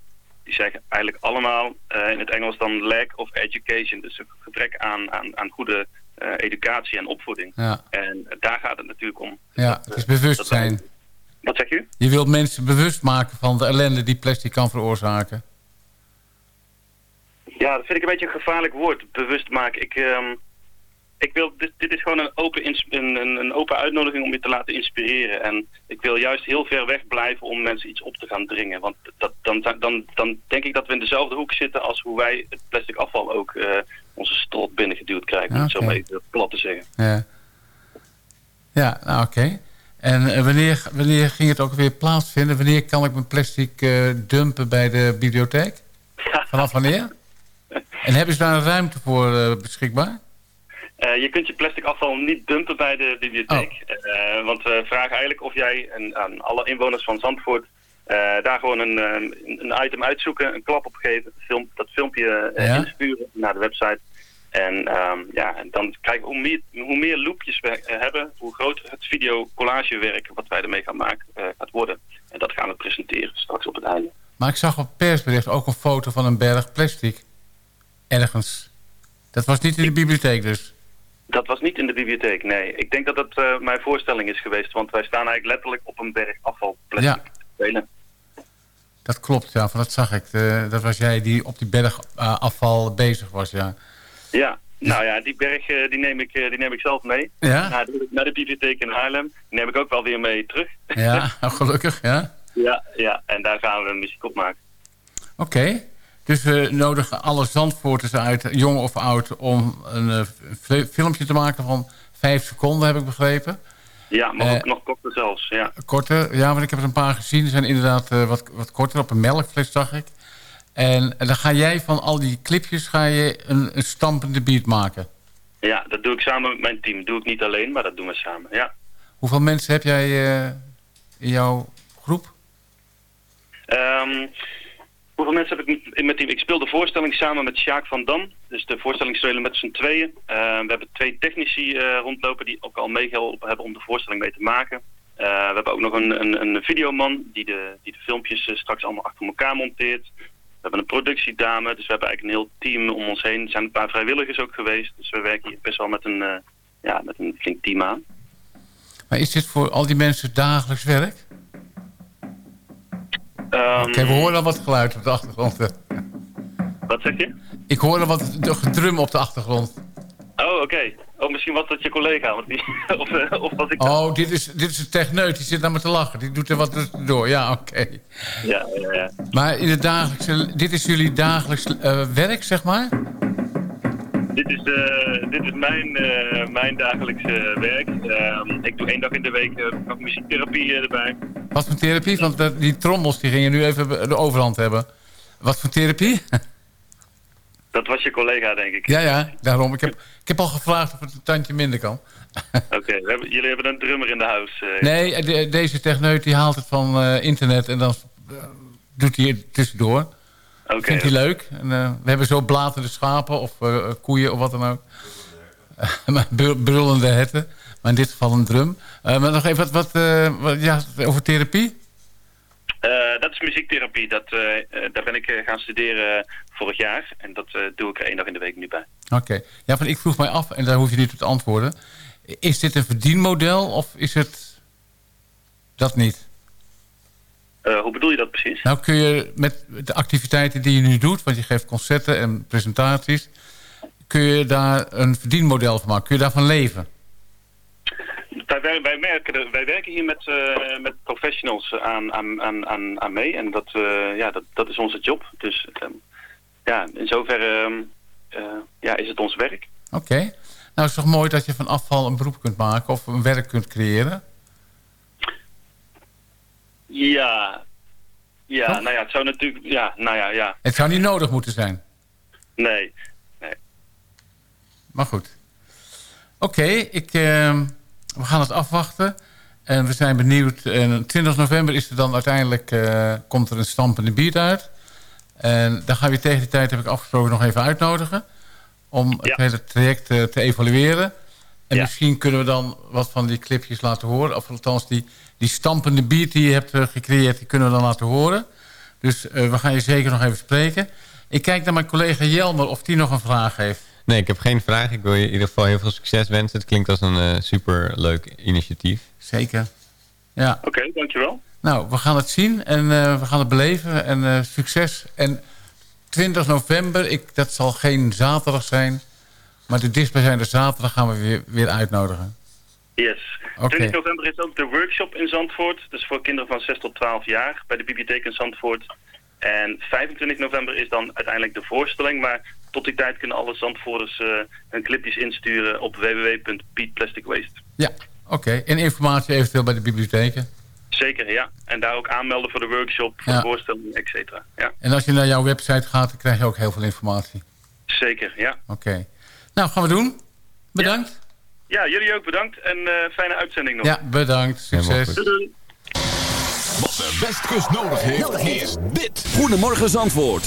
Speaker 12: die zeggen eigenlijk allemaal eh, in het Engels dan lack of education. Dus een gebrek aan, aan, aan goede eh, educatie en opvoeding.
Speaker 6: Ja.
Speaker 12: En daar gaat het natuurlijk om.
Speaker 6: Ja, het is bewustzijn.
Speaker 12: Wat zeg je?
Speaker 6: Je wilt mensen bewust maken van de ellende die plastic kan veroorzaken.
Speaker 12: Ja, dat vind ik een beetje een gevaarlijk woord, bewust maken. Ik, ehm, ik wil, dit, dit is gewoon een open, een, een, open uitnodiging om je te laten inspireren. En ik wil juist heel ver weg blijven om mensen iets op te gaan dringen. Want dat, dan, dan, dan denk ik dat we in dezelfde hoek zitten als hoe wij het plastic afval ook eh, onze strot binnengeduwd krijgen. Om het zo maar even plat te zeggen.
Speaker 6: Ja, ja nou, oké. En eh, wanneer, wanneer ging het ook weer plaatsvinden? Wanneer kan ik mijn plastic eh, dumpen bij de bibliotheek? *laughs* Vanaf wanneer? En hebben ze daar een ruimte voor beschikbaar?
Speaker 12: Eh, je kunt je plastic afval niet dumpen bij de bibliotheek. Eh, want we vragen eigenlijk of jij en aan alle inwoners van Zandvoort eh, daar gewoon een, een item uitzoeken, een klap op geven, film, dat filmpje
Speaker 6: Ja.
Speaker 12: insturen naar de website. En ehm, ja, dan we hoe meer, hoe meer loopjes we hebben, hoe groter het video collagewerk wat wij ermee gaan maken gaat worden. En dat gaan we presenteren straks op het einde.
Speaker 6: Maar ik zag op persbericht ook een foto van een berg plastic. Ergens. Dat was niet in de bibliotheek dus.
Speaker 12: Dat was niet in de bibliotheek, nee. Ik denk dat dat eh, mijn voorstelling is geweest, want wij staan eigenlijk letterlijk op een berg afvalplastic
Speaker 6: Ja.
Speaker 12: te spelen.
Speaker 6: Dat klopt, ja. Van dat zag ik. Eh, dat was jij die op die berg eh, afval bezig was, ja.
Speaker 12: Ja, nou ja, die berg die neem, ik, die neem ik zelf mee.
Speaker 6: Ja?
Speaker 12: Naar, de, naar de bibliotheek in Haarlem. Die neem ik ook wel weer mee terug.
Speaker 6: Ja, *laughs* gelukkig, ja.
Speaker 12: ja, ja, en daar gaan we muziek op maken.
Speaker 6: Oké. Dus we nodigen alle Zandvoorters uit, jong of oud... om een eh, fil- filmpje te maken van vijf seconden, heb ik begrepen.
Speaker 12: Ja, maar
Speaker 6: Eh,
Speaker 12: ook nog korter zelfs, ja.
Speaker 6: Korter, ja, want ik heb er een paar gezien. Die zijn inderdaad eh, wat, wat korter, op een melkfles zag ik. En, en dan ga jij van al die clipjes ga je een, een stampende beat maken.
Speaker 12: Ja, dat doe ik samen met mijn team. Doe ik niet alleen, maar dat doen we samen, ja.
Speaker 6: Hoeveel mensen heb jij in jouw groep?
Speaker 12: Ehm, Mensen heb ik met-? Ik speel de voorstelling samen met Sjaak van Dam. Dus de voorstelling spelen met z'n tweeën. Eh, we hebben twee technici eh, rondlopen die ook al meegeholpen hebben om de voorstelling mee te maken. Eh, we hebben ook nog een, een, een videoman die de, die de filmpjes straks allemaal achter elkaar monteert. We hebben een productiedame, dus we hebben eigenlijk een heel team om ons heen. Er zijn een paar vrijwilligers ook geweest. Dus we werken hier best wel met een, ja, met een flink team aan.
Speaker 6: Maar is dit voor al die mensen dagelijks werk?
Speaker 12: Ehm,
Speaker 6: Oké, we horen al wat geluid op de achtergrond.
Speaker 12: Wat zeg je?
Speaker 6: Ik hoor al wat gedrum op de achtergrond.
Speaker 12: Oh, oké. Oh, misschien was dat je collega. Want die, *laughs* of, eh, of was ik?
Speaker 6: Oh, dit is, dit is een techneut. Die zit naar me te lachen. Die doet er wat door. Ja, oké.
Speaker 12: Ja, ja, ja.
Speaker 6: Maar in het dagelijkse, dit is jullie dagelijks eh, werk, zeg maar?
Speaker 12: Dit is, eh, dit is mijn, eh, mijn dagelijkse werk. Ehm, ik doe één dag in de week eh, nog muziektherapie eh, erbij.
Speaker 6: Wat voor therapie? Want die trommels die gingen nu even de overhand hebben. Wat voor therapie? *laughs*
Speaker 12: Dat was je collega, denk ik.
Speaker 6: ja, ja, daarom. Ik heb, ik heb al gevraagd of het een tandje minder kan. *laughs*
Speaker 12: Oké, jullie hebben een drummer in de huis. eh.
Speaker 6: Nee, eh, de- deze techneut die haalt het van eh, internet en dan eh, doet hij het tussendoor. Vindt hij leuk. En, eh, we hebben zo blatende schapen of eh, koeien of wat dan ook. *laughs* Brullende herten. Maar in dit geval een drum. Eh, maar nog even wat, wat, eh, wat ja, over therapie.
Speaker 12: Eh, dat is muziektherapie. Dat, eh, eh, daar ben ik eh, gaan studeren vorig jaar. En dat eh, doe ik er één dag in de week nu bij.
Speaker 6: Oké. Ja, van ik vroeg mij af, en daar hoef je niet op te antwoorden. Is dit een verdienmodel of is het dat niet?
Speaker 12: Eh, hoe bedoel je dat precies?
Speaker 6: Nou kun je met de activiteiten die je nu doet... want je geeft concerten en presentaties... kun je daar een verdienmodel van maken? Kun je daarvan leven?
Speaker 12: Wij, wij, merken, er- wij werken hier met, eh, met professionals aan, aan, aan, aan, aan mee. En dat, eh, ja, dat, dat is onze job. Dus ja, in zoverre ehm, eh, ja, is het ons werk.
Speaker 6: Oké. Nou, het is toch mooi dat je van afval een beroep kunt maken... of een werk kunt creëren?
Speaker 12: Ja, ja nou ja, het zou natuurlijk... Ja, nou ja, ja.
Speaker 6: Het zou niet nodig moeten zijn.
Speaker 12: Nee.
Speaker 6: Maar goed. Oké, ik, ehm, we gaan het afwachten. En we zijn benieuwd. En 20 november is er dan uiteindelijk... eh, komt er een stampende bier uit. En dan gaan we je tegen die tijd, heb ik afgesproken, nog even uitnodigen. Om het hele traject eh, te evalueren. En misschien kunnen we dan wat van die clipjes laten horen. Of althans, die, die stampende beat die je hebt eh, gecreëerd... die kunnen we dan laten horen. Dus eh, we gaan je zeker nog even spreken. Ik kijk naar mijn collega Jelmer of die nog een vraag heeft.
Speaker 8: Nee, ik heb geen vraag. Ik wil je in ieder geval heel veel succes wensen. Het klinkt als een eh super leuk initiatief.
Speaker 6: Zeker. Ja.
Speaker 12: Oké, dankjewel.
Speaker 6: Nou, we gaan het zien en eh, we gaan het beleven. En eh, succes. En 20 november, ik, dat zal geen zaterdag zijn. Maar de dichtstbijzijnde zaterdag gaan we weer, weer uitnodigen.
Speaker 12: Yes.
Speaker 6: Oké.
Speaker 12: 20 november is ook de workshop in Zandvoort. Dus voor kinderen van 6 tot 12 jaar bij de bibliotheek in Zandvoort. En 25 november is dan uiteindelijk de voorstelling. Maar tot die tijd kunnen alle Zandvoorters eh, hun clipjes insturen op www.beatplasticwaste.
Speaker 6: Ja, oké. En informatie eventueel bij de bibliotheken.
Speaker 12: Zeker, ja. En daar ook aanmelden voor de workshop, voor
Speaker 6: Ja.
Speaker 12: de voorstelling, et cetera. Ja,
Speaker 6: En als je naar jouw website gaat, dan krijg je ook heel veel informatie.
Speaker 12: zeker, ja.
Speaker 6: Oké. Nou, gaan we doen. Bedankt.
Speaker 12: Ja, jullie ook bedankt en eh, fijne uitzending nog.
Speaker 6: Ja, bedankt. Succes.
Speaker 2: Wat de Westkust nodig heeft, is dit. Goedemorgen Zandvoort.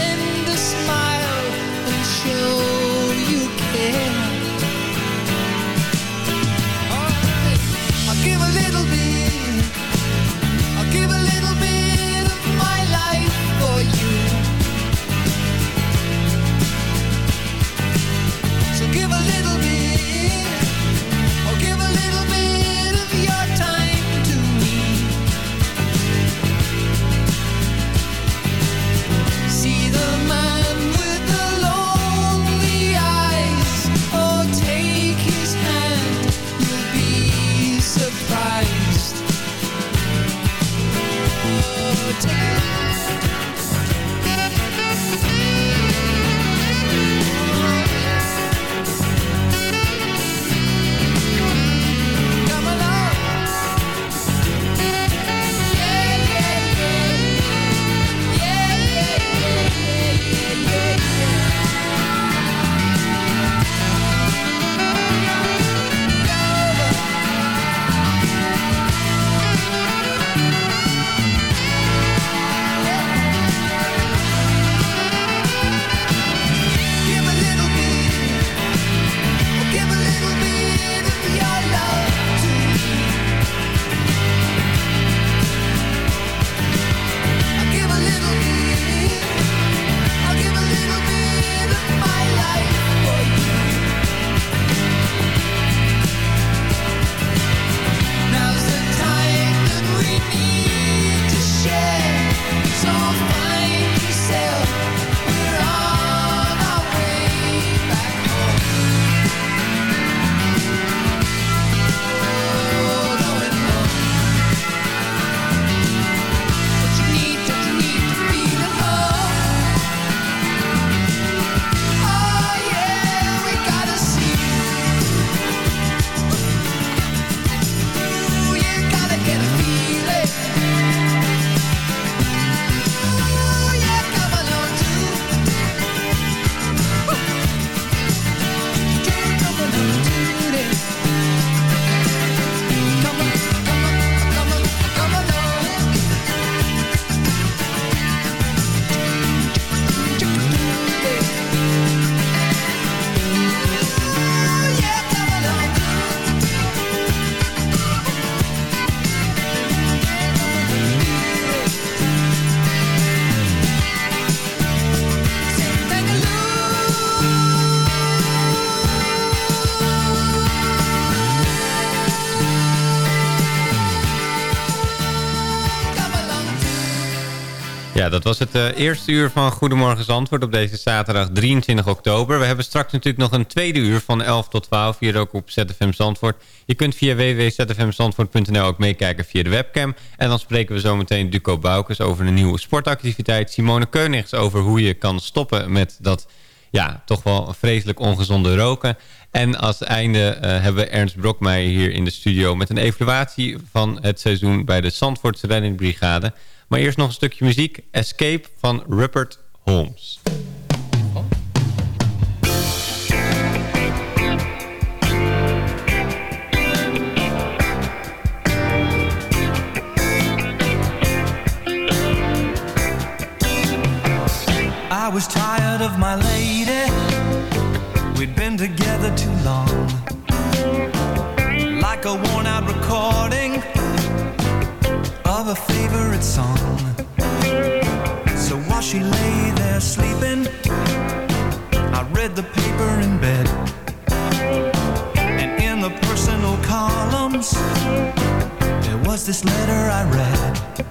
Speaker 8: dat was het eh, eerste uur van Goedemorgen Zandvoort op deze zaterdag 23 oktober. We hebben straks natuurlijk nog een tweede uur van 11 tot 12 hier ook op ZFM Zandvoort. Je kunt via www.zfmzandvoort.nl ook meekijken via de webcam. En dan spreken we zometeen Duco Boukes over een nieuwe sportactiviteit. Simone Keunigs over hoe je kan stoppen met dat ja, toch wel vreselijk ongezonde roken. En als einde eh, hebben we Ernst Brokmeijer hier in de studio... met een evaluatie van het seizoen bij de Zandvoortse Reddingbrigade... Maar eerst nog een stukje muziek. Escape van Rupert Holmes.
Speaker 13: I was tired of my lady. We'd been together too long. Like a worn out recording she lay there sleeping, I read the paper in bed. And in the personal columns, there was this letter I read.